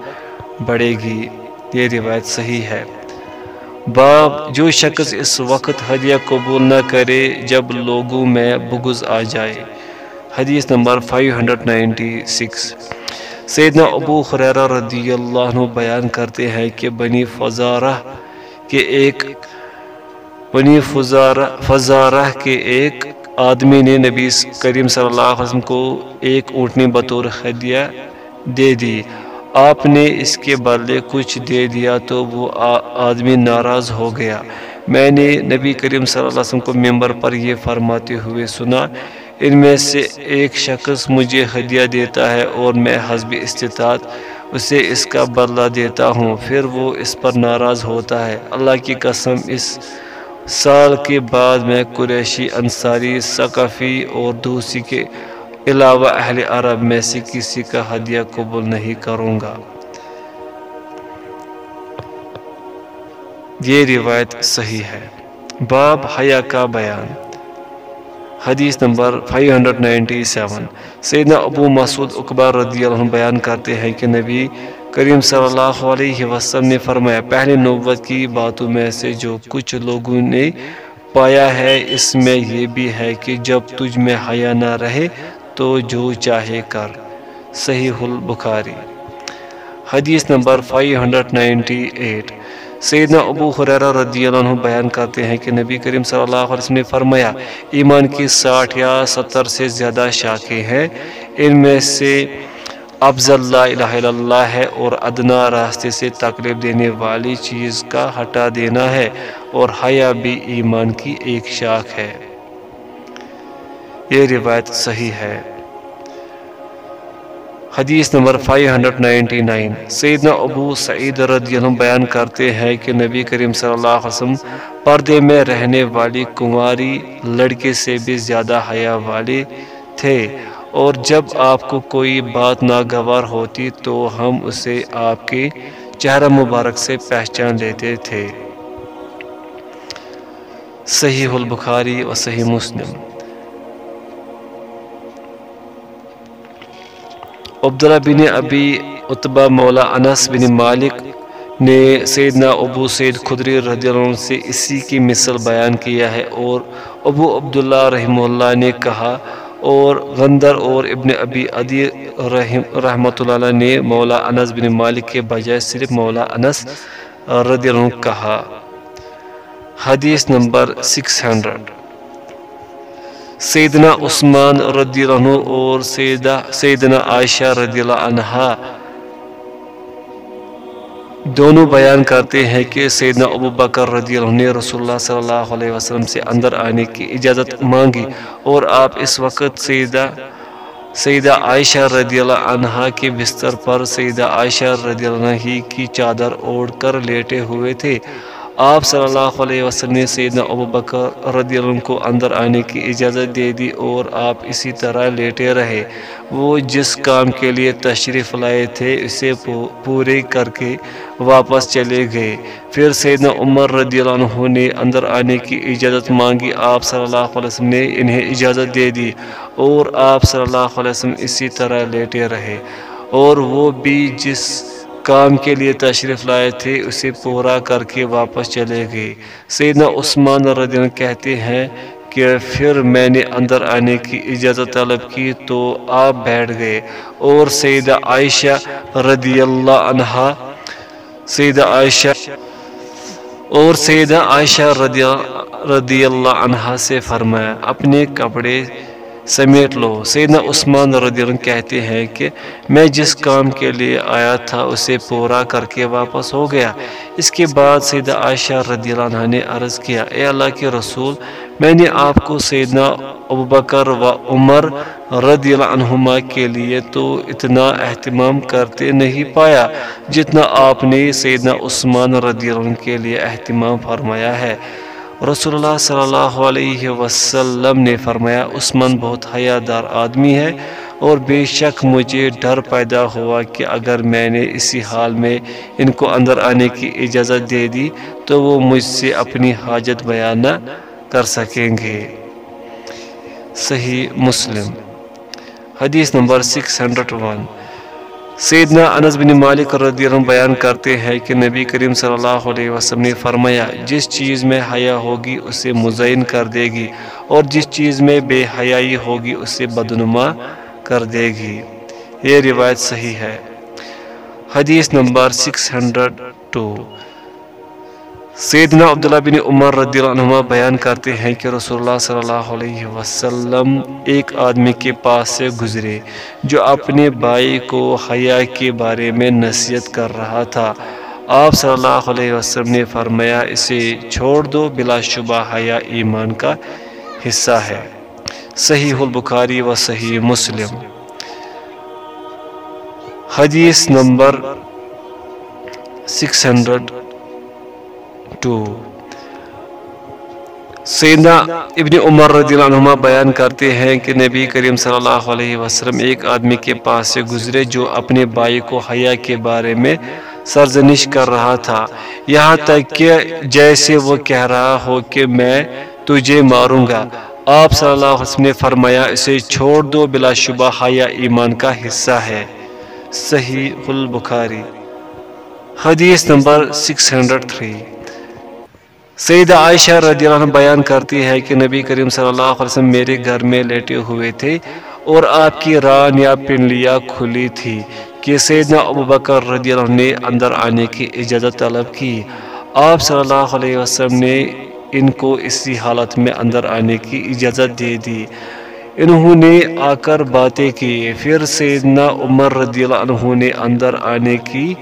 بڑھے گی۔ یہ روایت صحیح ہے۔ باب جو شخص اس وقت ہدیہ قبول نہ کرے، جب لوگوں میں بغض آ جائے۔ حدیث نمبر 596 سیدنا ابو خریرہ رضی اللہ عنہ بیان کرتے ہیں کہ بنی فزارہ کے ایک بنی فزارہ کے ایک آدمی نے نبی کریم صلی اللہ علیہ وسلم کو ایک اونٹنی بطور خدیہ دے دی۔ آپ نے اس کے بدلے کچھ دے دیا تو وہ آدمی ناراض ہو گیا۔ میں نے نبی کریم صلی اللہ علیہ وسلم کو ممبر پر یہ فرماتے ہوئے سنا ان میں سے ایک شخص مجھے ہدیہ دیتا ہے اور میں حسب استطاعت اسے اس کا بدلہ دیتا ہوں۔ پھر وہ اس پر ناراض ہوتا ہے۔ اللہ کی قسم، اس سال کے بعد میں قریشی، انصاری، ثقافی اور دوسری کے علاوہ اہل عرب میں سے کسی کا ہدیہ قبول نہیں کروں گا۔ یہ روایت صحیح ہے۔ باب حیا کا بیان۔ حدیث نمبر 597 سیدنا ابو مسعود اقبار رضی اللہ عنہ بیان کرتے ہیں کہ نبی کریم صلی اللہ علیہ وسلم نے فرمایا پہلے نوبت کی باتوں میں سے جو کچھ لوگوں نے پایا ہے، اس میں یہ بھی ہے کہ جب تجھ میں حیا نہ رہے تو جو چاہے کر۔ صحیح البخاری۔ حدیث نمبر 598 سیدنا ابو حریرہ رضی اللہ عنہ بیان کرتے ہیں کہ نبی کریم صلی اللہ علیہ وسلم نے فرمایا، ایمان کی ساٹھ یا ستر سے زیادہ شاخیں ہیں، ان میں سے افضل لا الہ الا اللہ ہے اور ادنا راستے سے تکلیف دینے والی چیز کا ہٹا دینا ہے اور حیا بھی ایمان کی ایک شاخ ہے۔ یہ روایت صحیح ہے۔ حدیث نمبر 599 سیدنا ابو سعید رضی اللہ بیان کرتے ہیں کہ نبی کریم صلی اللہ علیہ وسلم پردے میں رہنے والی کماری لڑکے سے بھی زیادہ حیا والے تھے۔ اور جب آپ کو کوئی بات ناگوار ہوتی تو ہم اسے آپ کے چہرہ مبارک سے پہچان لیتے تھے۔ صحیح البخاری و صحیح مسلم۔ عبداللہ بن ابی اتبا مولا انس بن مالک نے سیدنا ابو سید خدری رضی اللہ عنہ سے اسی کی مثل بیان کیا ہے اور ابو عبداللہ رحمہ اللہ نے کہا اور غندر اور ابن ابی عدی رحمۃ اللہ نے مولا انس بن مالک کے بجائے صرف مولا انس رضی اللہ عنہ کہا۔ حدیث نمبر سکس ہنڈرڈ سیدنا عثمان رضی اللہ عنہ اور سیدہ سیدنا عائشہ رضی اللہ عنہ دونوں بیان کرتے ہیں کہ سیدنا ابو بکر رضی اللہ عنہ نے رسول اللہ صلی اللہ علیہ وسلم سے اندر آنے کی اجازت مانگی اور آپ اس وقت سیدہ سیدہ عائشہ رضی اللہ عنہ کے بستر پر سیدہ عائشہ رضی اللہ عنہ ہی کی چادر اوڑھ کر لیٹے ہوئے تھے۔ آپ صلی اللہ علیہ وسلم نے سیدنا ابو بکر رضی اللہ عنہ کو اندر آنے کی اجازت دے دی اور آپ اسی طرح لیٹے رہے۔ وہ جس کام کے لیے تشریف لائے تھے، اسے پورے کر کے واپس چلے گئے۔ پھر سیدنا عمر رضی اللہ عنہ نے اندر آنے کی اجازت مانگی۔ آپ صلی اللہ علیہ وسلم نے انہیں اجازت دے دی اور آپ صلی اللہ علیہ وسلم اسی طرح لیٹے رہے۔ اور وہ بھی جس کام کے لیے تشریف لائے تھے، اسے پورا کر کے واپس چلے گئے۔ سیدنا عثمان رضی اللہ کہتے ہیں کہ پھر میں نے اندر آنے کی اجازت طلب کی تو آپ بیٹھ گئے۔ اور سیدہ عائشہ رضی اللہ عنہ، سیدہ عائشہ، اور سیدہ عائشہ رضی اللہ عنہ سے فرمایا، اپنے کپڑے سمیٹ لو۔ سیدنا عثمان رضی اللہ عنہ کہتے ہیں کہ میں جس کام کے لیے آیا تھا اسے پورا کر کے واپس ہو گیا۔ اس کے بعد سیدہ عائشہ رضی اللہ عنہ نے عرض کیا، اے اللہ کے رسول، میں نے آپ کو سیدنا ابوبکر و عمر رضی اللہ عنہما کے لیے تو اتنا اہتمام کرتے نہیں پایا جتنا آپ نے سیدنا عثمان رضی اللہ عنہ کے لیے اہتمام فرمایا ہے۔ رسول اللہ صلی اللہ علیہ وسلم نے فرمایا، عثمان بہت حیا دار آدمی ہے اور بے شک مجھے ڈر پیدا ہوا کہ اگر میں نے اسی حال میں ان کو اندر آنے کی اجازت دے دی تو وہ مجھ سے اپنی حاجت بیان نہ کر سکیں گے۔ صحیح مسلم۔ حدیث نمبر سکس ہنڈریڈ ون۔ سیدنا انس بن مالک رضی اللہ عنہ بیان کرتے ہیں کہ نبی کریم صلی اللہ علیہ وسلم نے فرمایا، جس چیز میں حیا ہوگی اسے مزین کر دے گی اور جس چیز میں بے حیائی ہوگی اسے بدنما کر دے گی۔ یہ روایت صحیح ہے۔ حدیث نمبر سکس ہنڈریڈ ٹو سیدنا عبداللہ بن عمر رضی اللہ عنہ بیان کرتے ہیں کہ رسول اللہ صلی اللہ علیہ وسلم ایک آدمی کے پاس سے گزرے جو اپنے بھائی کو حیا کے بارے میں نصیحت کر رہا تھا۔ آپ صلی اللہ علیہ وسلم نے فرمایا، اسے چھوڑ دو، بلا شبہ حیا ایمان کا حصہ ہے۔ صحیح البخاری و صحیح مسلم۔ حدیث نمبر سکس ہنڈریڈ ٹو سیدنا ابن عمر رضی اللہ عنہ بیان کرتے ہیں کہ نبی کریم صلی اللہ علیہ وسلم ایک آدمی کے پاس سے گزرے جو اپنے بھائی کو حیا کے بارے میں سرزنش کر رہا تھا یہاں تک کہ جیسے وہ کہہ رہا ہو کہ میں تجھے ماروں گا آپ صلی اللہ علیہ وسلم نے فرمایا اسے چھوڑ دو بلا شبہ حیا ایمان کا حصہ ہے صحیح البخاری حدیث نمبر 603 سیدہ عائشہ رضی اللہ عنہ بیان کرتی ہے کہ نبی کریم صلی اللہ علیہ وسلم میرے گھر میں لیٹے ہوئے تھے اور آپ کی ران یا پنلیا کھلی تھی کہ سیدنا ابو بکر رضی اللہ عنہ نے اندر آنے کی اجازت طلب کی۔ آپ صلی اللہ علیہ وسلم نے ان کو اسی حالت میں اندر آنے کی اجازت دے دی۔ انہوں نے آ کر باتیں کی۔ پھر سیدنا عمر رضی اللہ عنہ نے اندر آنے کی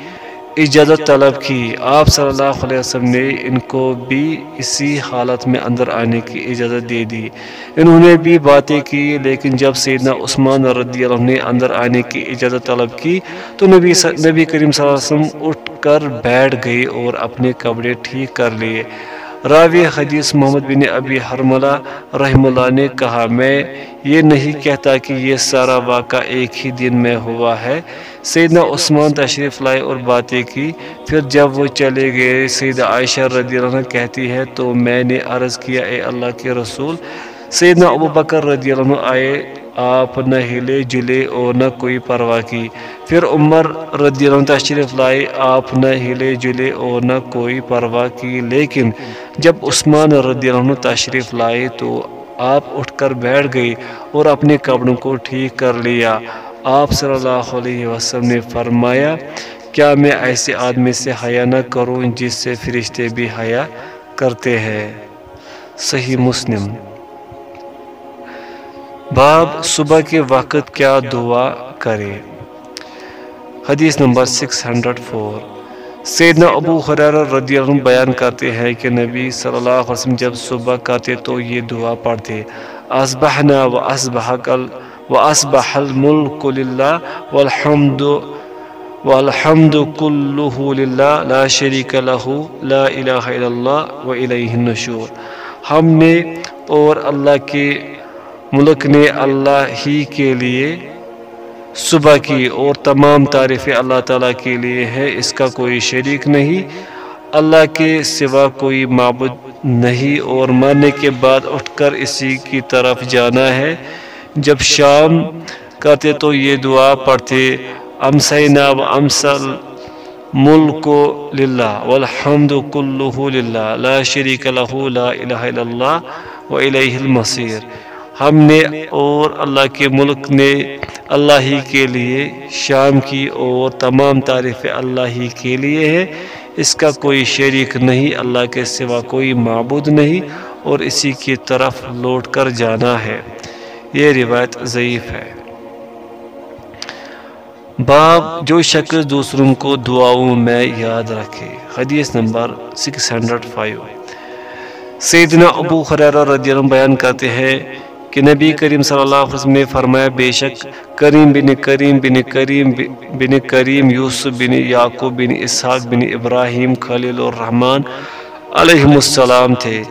اجازت طلب کی۔ آپ صلی اللہ علیہ وسلم نے ان کو بھی اسی حالت میں اندر آنے کی اجازت دے دی۔ انہوں نے بھی باتیں کی، لیکن جب سیدنا عثمان رضی اللہ نے اندر آنے کی اجازت طلب کی، تو نبی نبی کریم صلی اللہ علیہ وسلم اٹھ کر بیٹھ گئی اور اپنے کپڑے ٹھیک کر لیے۔ راوی حدیث محمد بن ابی حرملہ رحم اللہ نے کہا، میں یہ نہیں کہتا کہ یہ سارا واقعہ ایک ہی دن میں ہوا ہے۔ سیدنا عثمان تشریف لائے اور باتیں کی۔ پھر جب وہ چلے گئے، سیدہ عائشہ رضی اللہ عنہ کہتی ہے، تو میں نے عرض کیا، اے اللہ کے رسول سیدنا ابو بکر رضی اللہ عنہ آئے۔ آپ نہ ہلے جلے اور نہ کوئی پرواہ کی۔ پھر عمر رضی اللہ عنہ تشریف لائے، آپ نہ ہلے جلے اور نہ کوئی پرواہ کی۔ لیکن جب عثمان رضی اللہ عنہ تشریف لائے تو آپ اٹھ کر بیٹھ گئی اور اپنے کپڑوں کو ٹھیک کر لیا۔ آپ صلی اللہ علیہ وسلم نے فرمایا، کیا میں ایسے آدمی سے حیا نہ کروں جس سے فرشتے بھی حیا کرتے ہیں؟ صحیح مسلم۔ باب صبح کے وقت کیا دعا کرے حدیث نمبر 604 سیدنا ابو خریر رضی اللہ عنہ بیان کرتے ہیں کہ نبی صلی اللہ علیہ وسلم جب صبح کرتے تو یہ دعا پڑھتے، اصبحنا و اصبحک و اصبح الملک للہ والحمد والحمد کلہ للہ، لا شریک لہو لا الہ الا اللہ و الیہ النشور۔ ہم نے اور اللہ کے ملک نے اللہ ہی کے لیے صبح کی اور تمام تعریف اللہ تعالیٰ کے لیے ہے اس کا کوئی شریک نہیں۔ اللہ کے سوا کوئی معبود نہیں اور مرنے کے بعد اٹھ کر اسی کی طرف جانا ہے۔ جب شام کرتے تو یہ دعا پڑھتے، امسینا و امسل ملک للہ والحمد کلہ للہ، لا شریک لہو، لا الہ الا اللہ و الیہ المصیر۔ ہم نے اور اللہ کے ملک نے اللہ ہی کے لیے شام کی اور تمام تعریف اللہ ہی کے لیے ہے۔ اس کا کوئی شریک نہیں، اللہ کے سوا کوئی معبود نہیں اور اسی کی طرف لوٹ کر جانا ہے۔ یہ روایت ضعیف ہے۔ باب جو شخص دوسروں کو دعاؤں میں یاد رکھے۔ حدیث نمبر 605 سیدنا ابو خریرہ رضی اللہ بیان کرتے ہیں کہ نبی کریم صلی اللہ علیہ وسلم نے فرمایا، بے شک کریم بن کریم بن کریم بن کریم، یوسف بن یعقوب بن اسحاق بن ابراہیم، خلیل الرحمن علیہ السلام تھے۔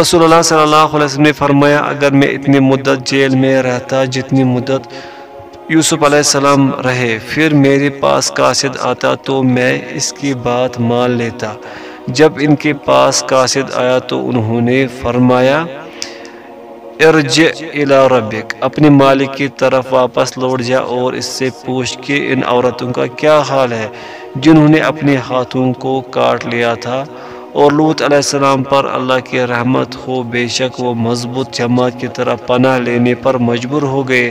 رسول اللہ صلی اللہ علیہ وسلم نے فرمایا، اگر میں اتنی مدت جیل میں رہتا، جتنی مدت یوسف علیہ السلام رہے، پھر میرے پاس قاصد آتا تو میں اس کی بات مان لیتا۔ جب ان کے پاس قاصد آیا تو انہوں نے فرمایا ارجع الى ربک۔ اپنے مالک کی طرف واپس لوٹ جا اور اس سے پوچھ کے ان عورتوں کا کیا حال ہے؟ جنہوں نے اپنے ہاتھوں کو کاٹ لیا تھا۔ اور لوت علیہ السلام پر اللہ کی رحمت ہو، بے شک وہ مضبوط جماعت کی طرف پناہ لینے پر مجبور ہو گئے۔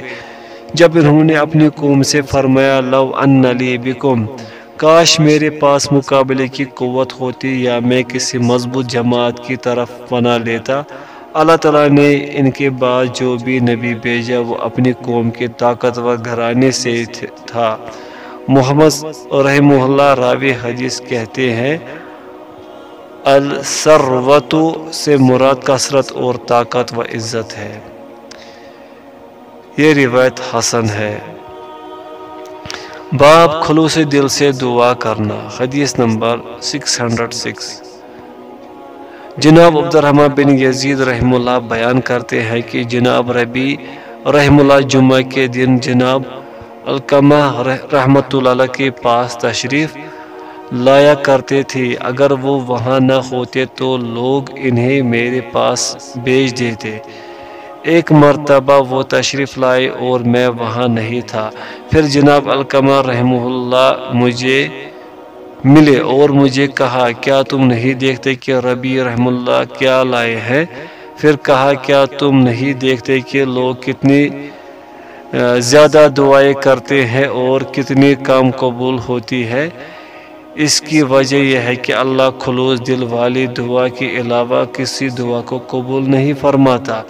جب انہوں نے اپنی قوم سے فرمایا، لو ان لی بکم، کاش میرے پاس مقابلے کی قوت ہوتی یا میں کسی مضبوط جماعت کی طرف پناہ لیتا۔ اللہ تعالیٰ نے ان کے بعد جو بھی نبی بھیجا وہ اپنی قوم کے طاقتور گھرانے سے تھا۔ محمد رحمہ اللہ راوی حدیث کہتے ہیں السروتو سے مراد کثرت اور طاقت و عزت ہے۔ یہ روایت حسن ہے۔ باب خلوص دل سے دعا کرنا، حدیث نمبر 606 جناب عبد الرحمٰ بن یزید رحم اللہ بیان کرتے ہیں کہ جناب ربی رحم اللہ جمعہ کے دن جناب القمہ رحمۃ اللہ کے پاس تشریف لایا کرتے تھے۔ اگر وہ وہاں نہ ہوتے تو لوگ انہیں میرے پاس بیچ دیتے۔ ایک مرتبہ وہ تشریف لائے اور میں وہاں نہیں تھا۔ پھر جناب القمہ رحمہ اللہ مجھے ملے۔ اور مجھے کہا، کیا تم نہیں دیکھتے کہ ربی رحم اللہ کیا لائے ہیں؟ پھر کہا، کیا تم نہیں دیکھتے کہ لوگ کتنی زیادہ دعائیں کرتے ہیں اور کتنی کام قبول ہوتی ہے؟ اس کی وجہ یہ ہے کہ اللہ خلوص دل والی دعا کے علاوہ کسی دعا کو قبول نہیں فرماتا۔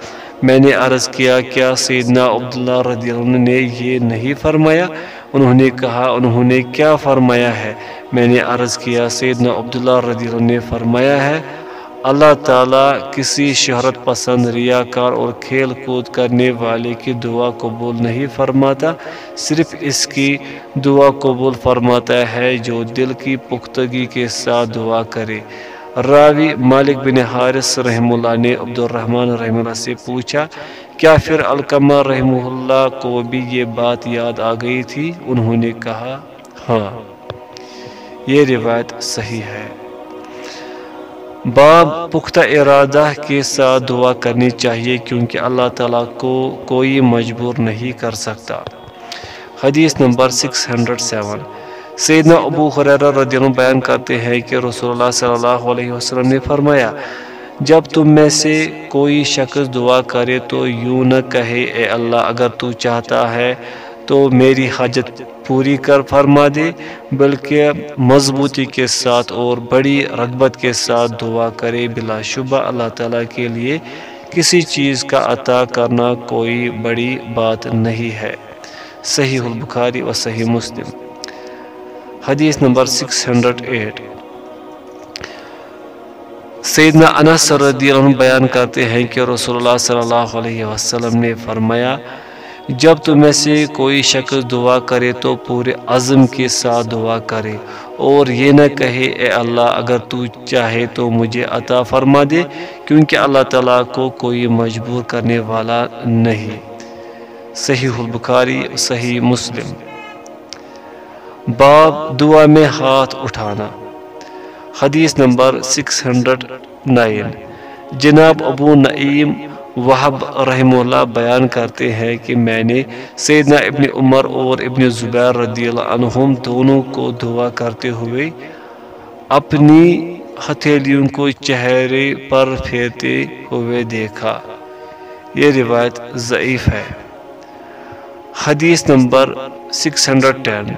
میں نے عرض کیا کیا سیدنا عبداللہ رضی اللہ عنہ نے یہ نہیں فرمایا؟ انہوں نے کہا، انہوں نے کیا فرمایا ہے؟ میں نے عرض کیا، سیدنا عبداللہ رضی اللہ نے فرمایا ہے، اللہ تعالیٰ کسی شہرت پسند ریاکار اور کھیل کود کرنے والے کی دعا قبول نہیں فرماتا، صرف اس کی دعا قبول فرماتا ہے جو دل کی پختگی کے ساتھ دعا کرے۔ راوی مالک بن حارث رحم اللہ نے عبد الرحمن رحم اللہ سے پوچھا، کیا پھر علقمہ رحم اللہ کو بھی یہ بات یاد آ گئی تھی؟ انہوں نے کہا ہاں۔ یہ روایت صحیح ہے۔ باب پختہ ارادہ کے ساتھ دعا کرنی چاہیے کیونکہ اللہ تعالیٰ کو کوئی مجبور نہیں کر سکتا۔ حدیث نمبر 607 سیدنا ابو خریرہ رضی اللہ بیان کرتے ہیں کہ رسول اللہ صلی اللہ علیہ وسلم نے فرمایا، جب تم میں سے کوئی شخص دعا کرے تو یوں نہ کہے، اے اللہ، اگر تو چاہتا ہے تو میری حاجت پوری کر فرما دے، بلکہ مضبوطی کے ساتھ اور بڑی رغبت کے ساتھ دعا کرے بلا شبہ۔ اللہ تعالیٰ کے لیے کسی چیز کا عطا کرنا کوئی بڑی بات نہیں ہے۔ صحیح البخاری و صحیح مسلم۔ حدیث نمبر 608 سیدنا انس رضی اللہ عنہ بیان کرتے ہیں کہ رسول اللہ صلی اللہ علیہ وسلم نے فرمایا جب تمہیں سے کوئی شخص دعا کرے تو پورے عزم کے ساتھ دعا کرے اور یہ نہ کہے، اے اللہ، اگر تو چاہے تو مجھے عطا فرما دے، کیونکہ اللہ تعالیٰ کو کوئی مجبور کرنے والا نہیں۔ صحیح البخاری صحیح مسلم۔ باب دعا میں ہاتھ اٹھانا۔ حدیث نمبر 609 جناب ابو نعیم وحب رحم اللہ بیان کرتے ہیں کہ میں نے سیدنا ابن عمر اور ابن زبیر رضی اللہ عنہم دونوں کو دعا کرتے ہوئے اپنی ہتھیلیوں کو چہرے پر پھیرتے ہوئے دیکھا۔ یہ روایت ضعیف ہے۔ حدیث نمبر 610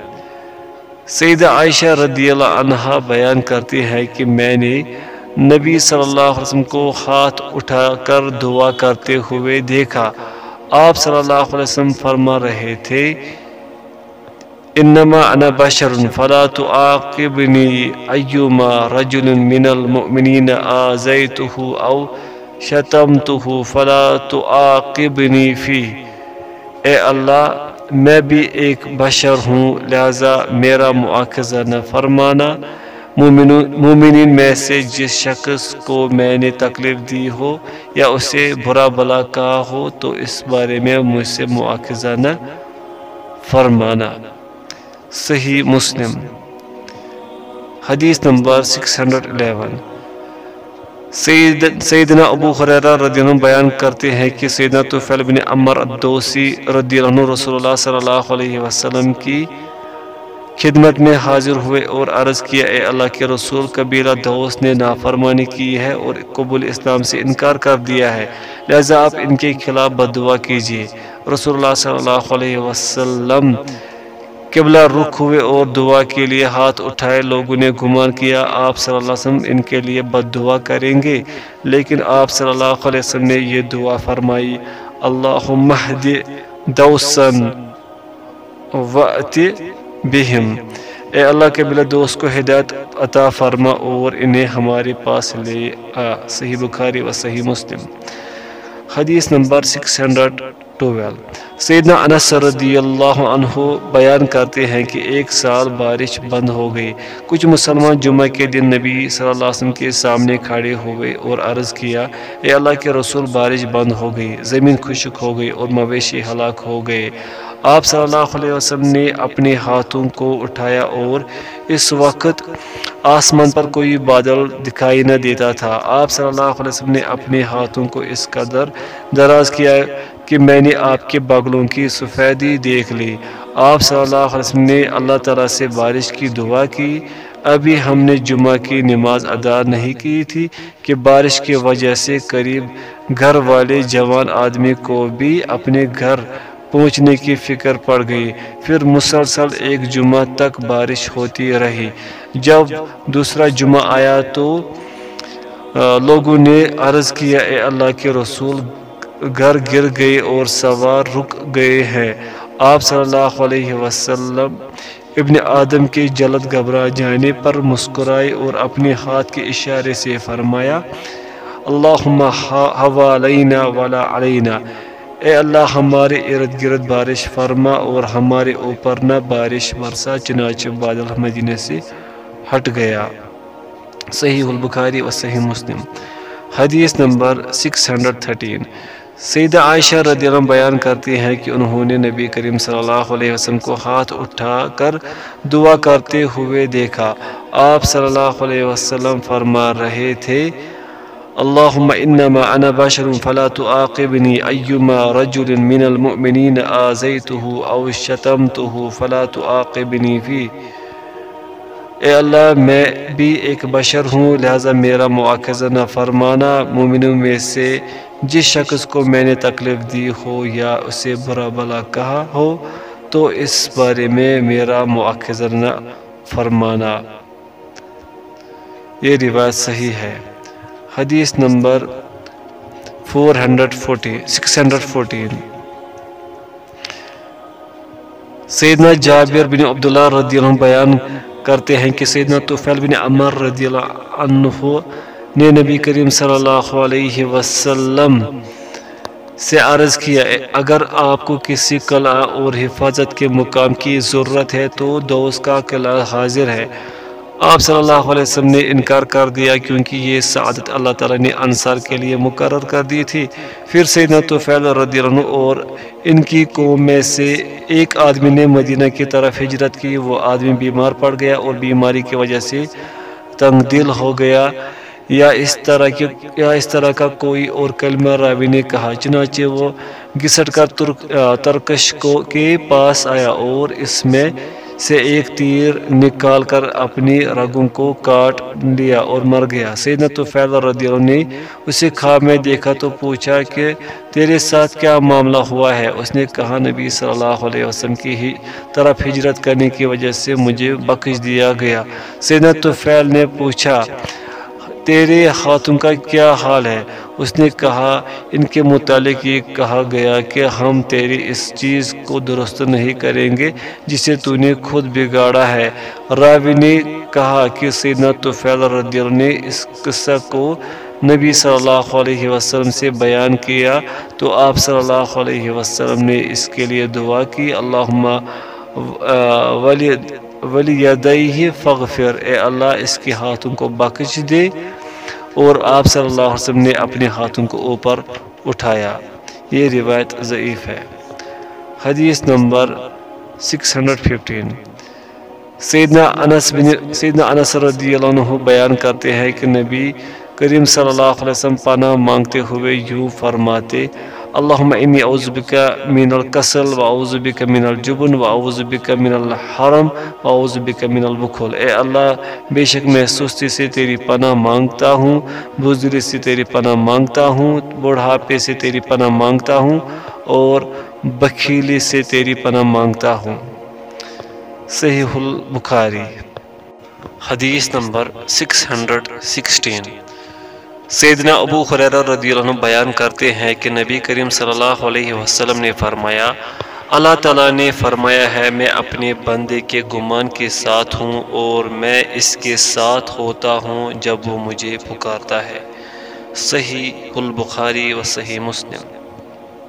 سیدہ عائشہ رضی اللہ عنہ بیان کرتی ہے کہ میں نے نبی صلی اللہ علیہ وسلم کو ہاتھ اٹھا کر دعا کرتے ہوئے دیکھا۔ آپ صلی اللہ علیہ وسلم فرما رہے تھے، انما انا بشر فلا تعاقبنی ایما رجل من المؤمنین آزیته او شتمته فلا تعاقبنی فی۔ اے اللہ، میں بھی ایک بشر ہوں، لہذا میرا مؤاخذہ نہ فرمانا۔ مومنین میں سے جس شخص کو میں نے تکلیف دی ہو یا اسے برا بلا کہا ہو، تو اس بارے میں مجھ سے مواخذہ نہ فرمانا۔ صحیح مسلم۔ حدیث نمبر 611 سید سیدنا ابو خریرہ رضی اللہ عنہ بیان کرتے ہیں کہ سیدنا توفیل بن عمر الدوسی رضی اللہ عنہ رسول اللہ صلی اللہ علیہ وسلم کی خدمت میں حاضر ہوئے اور عرض کیا، اے اللہ کے رسول قبیلہ دوست نے نافرمانی کی ہے اور قبول اسلام سے انکار کر دیا ہے۔ لہذا آپ ان کے خلاف بدعا کیجیے رسول اللہ صلی اللہ علیہ وسلم قبلہ رخ ہوئے اور دعا کے لیے ہاتھ اٹھائے، لوگوں نے گمان کیا، آپ صلی اللہ علیہ وسلم ان کے لیے بد دعا کریں گے۔ لیکن آپ صلی اللہ علیہ وسلم نے یہ دعا فرمائی اللہ مہد دوسن وعت بہم۔ اے اللہ کے بلا دوست، کو ہدایت عطا فرما اور انہیں ہمارے پاس لے آ۔ صحیح بخاری و صحیح مسلم۔ حدیث نمبر سکس ہنڈریڈ ٹویل سیدنا انس رضی اللہ عنہ بیان کرتے ہیں کہ ایک سال بارش بند ہو گئی۔ کچھ مسلمان جمعہ کے دن نبی صلی اللہ علیہ وسلم کے سامنے کھڑے ہوئے اور عرض کیا، اے اللہ کے رسول، بارش بند ہو گئی، زمین خشک ہو گئی اور مویشی ہلاک ہو گئے۔ آپ صلی اللہ علیہ وسلم نے اپنے ہاتھوں کو اٹھایا اور اس وقت آسمان پر کوئی بادل دکھائی نہ دیتا تھا۔ آپ صلی اللہ علیہ وسلم نے اپنے ہاتھوں کو اس قدر دراز کیا کہ میں نے آپ کے بغلوں کی سفیدی دیکھ لی۔ آپ صلی اللہ علیہ وسلم نے اللہ تعالیٰ سے بارش کی دعا کی۔ ابھی ہم نے جمعہ کی نماز ادا نہیں کی تھی کہ بارش کی وجہ سے قریب گھر والے جوان آدمی کو بھی اپنے گھر پہنچنے کی فکر پڑ گئی۔ پھر مسلسل ایک جمعہ تک بارش ہوتی رہی۔ جب دوسرا جمعہ آیا تو لوگوں نے عرض کیا، اے اللہ کے رسول، گھر گر گئے اور سوار رک گئے ہیں۔ آپ صلی اللہ علیہ وسلم، ابن آدم کے جلد گھبرا جانے پر مسکرائے اور اپنے ہاتھ کے اشارے سے فرمایا، اللہم حوالینا ولا علینا۔ اے اللہ، ہمارے ارد گرد بارش فرما اور ہمارے اوپر نہ بارش برسا، چنانچہ بادل مدینہ سے ہٹ گیا۔ صحیح البخاری و صحیح مسلم۔ حدیث نمبر 613 سیدہ عائشہ رضی اللہ بیان کرتی ہیں کہ انہوں نے نبی کریم صلی اللہ علیہ وسلم کو ہاتھ اٹھا کر دعا کرتے ہوئے دیکھا۔ آپ صلی اللہ علیہ وسلم فرما رہے تھے اللهم انما انا بشر فلا تعاقبني ايما رجل من المؤمنين آزيته او شتمته فلا تعاقبني فيه. اے اللہ، میں بھی ایک بشر ہوں، لہذا میرا مواخذہ نہ فرمانا۔ مومنوں میں سے جس شخص کو میں نے تکلیف دی ہو یا اسے برا بلا کہا ہو، تو اس بارے میں میرا مواخذہ نہ فرمانا۔ یہ روایت صحیح ہے۔ حدیث نمبر 440 614 سیدنا جابر بن عبداللہ رضی اللہ عنہ بیان کرتے ہیں کہ سیدنا توفیل بن عمر رضی اللہ عنہ نے نبی کریم صلی اللہ علیہ وسلم سے عرض کیا، اگر آپ کو کسی قلعہ اور حفاظت کے مقام کی ضرورت ہے تو دوست کا قلعہ حاضر ہے۔ آپ صلی اللہ علیہ وسلم نے انکار کر دیا کیونکہ یہ سعادت اللہ تعالیٰ نے انصار کے لیے مقرر کر دی تھی۔ پھر سیدنا توفیل رضی اللہ عنہ اور ان کی قوم میں سے ایک آدمی نے مدینہ کی طرف ہجرت کی۔ وہ آدمی بیمار پڑ گیا اور بیماری کی وجہ سے تنگ دل ہو گیا۔ یا اس طرح کی یا اس طرح کا کوئی اور کلمہ راوی نے کہا۔ چنانچہ وہ گسٹ کر ترک ترکش کو کے پاس آیا اور اس میں سے ایک تیر نکال کر اپنی رگوں کو کاٹ لیا اور مر گیا۔ سیدنا تو فیض رضی اللہ نے اسے خواب میں دیکھا تو پوچھا کہ تیرے ساتھ کیا معاملہ ہوا ہے؟ اس نے کہا، نبی صلی اللہ علیہ وسلم کی ہی طرف ہجرت کرنے کی وجہ سے مجھے بخش دیا گیا۔ سیدنا تو فیل نے پوچھا، تیرے خاتون کا کیا حال ہے؟ اس نے کہا، ان کے متعلق یہ کہا گیا کہ ہم تیری اس چیز کو درست نہیں کریں گے جسے تو نے خود بگاڑا ہے۔ راوی نے کہا کہ سیدنا توفیل رضی اللہ نے اس قصہ کو نبی صلی اللہ علیہ وسلم سے بیان کیا۔ تو آپ صلی اللہ علیہ وسلم نے اس کے لیے دعا کی، اللہم ولی ولی فغفر اے اللہ اس کے ہاتھوں کو بخش دے۔ اور آپ صلی اللہ علیہ وسلم نے اپنے ہاتھوں کو اوپر اٹھایا۔ یہ روایت ضعیف ہے۔ حدیث نمبر 615 سیدنا انس بن سیدنا انس رضی اللہ عنہ بیان کرتے ہیں کہ نبی کریم صلی اللہ علیہ وسلم پناہ مانگتے ہوئے یوں فرماتے اللہم انی اعوذ بکا من القسل و اعوذ بکا من الجبن و اعوذ بکا من الحرم و اعوذ بکا من البخل۔ اے اللہ، بے شک میں سستی سے تیری پناہ مانگتا ہوں بزدری سے تیری پناہ مانگتا ہوں، بڑھاپے سے تیری پناہ مانگتا ہوں اور بخیلی سے تیری پناہ مانگتا ہوں۔ صحیح البخاری، حدیث نمبر 616 سیدنا ابو خریرہ رضی اللہ عنہ بیان کرتے ہیں کہ نبی کریم صلی اللہ علیہ وسلم نے فرمایا، اللہ تعالیٰ نے فرمایا ہے، میں اپنے بندے کے گمان کے ساتھ ہوں اور میں اس کے ساتھ ہوتا ہوں جب وہ مجھے پکارتا ہے۔ صحیح البخاری و صحیح مسلم۔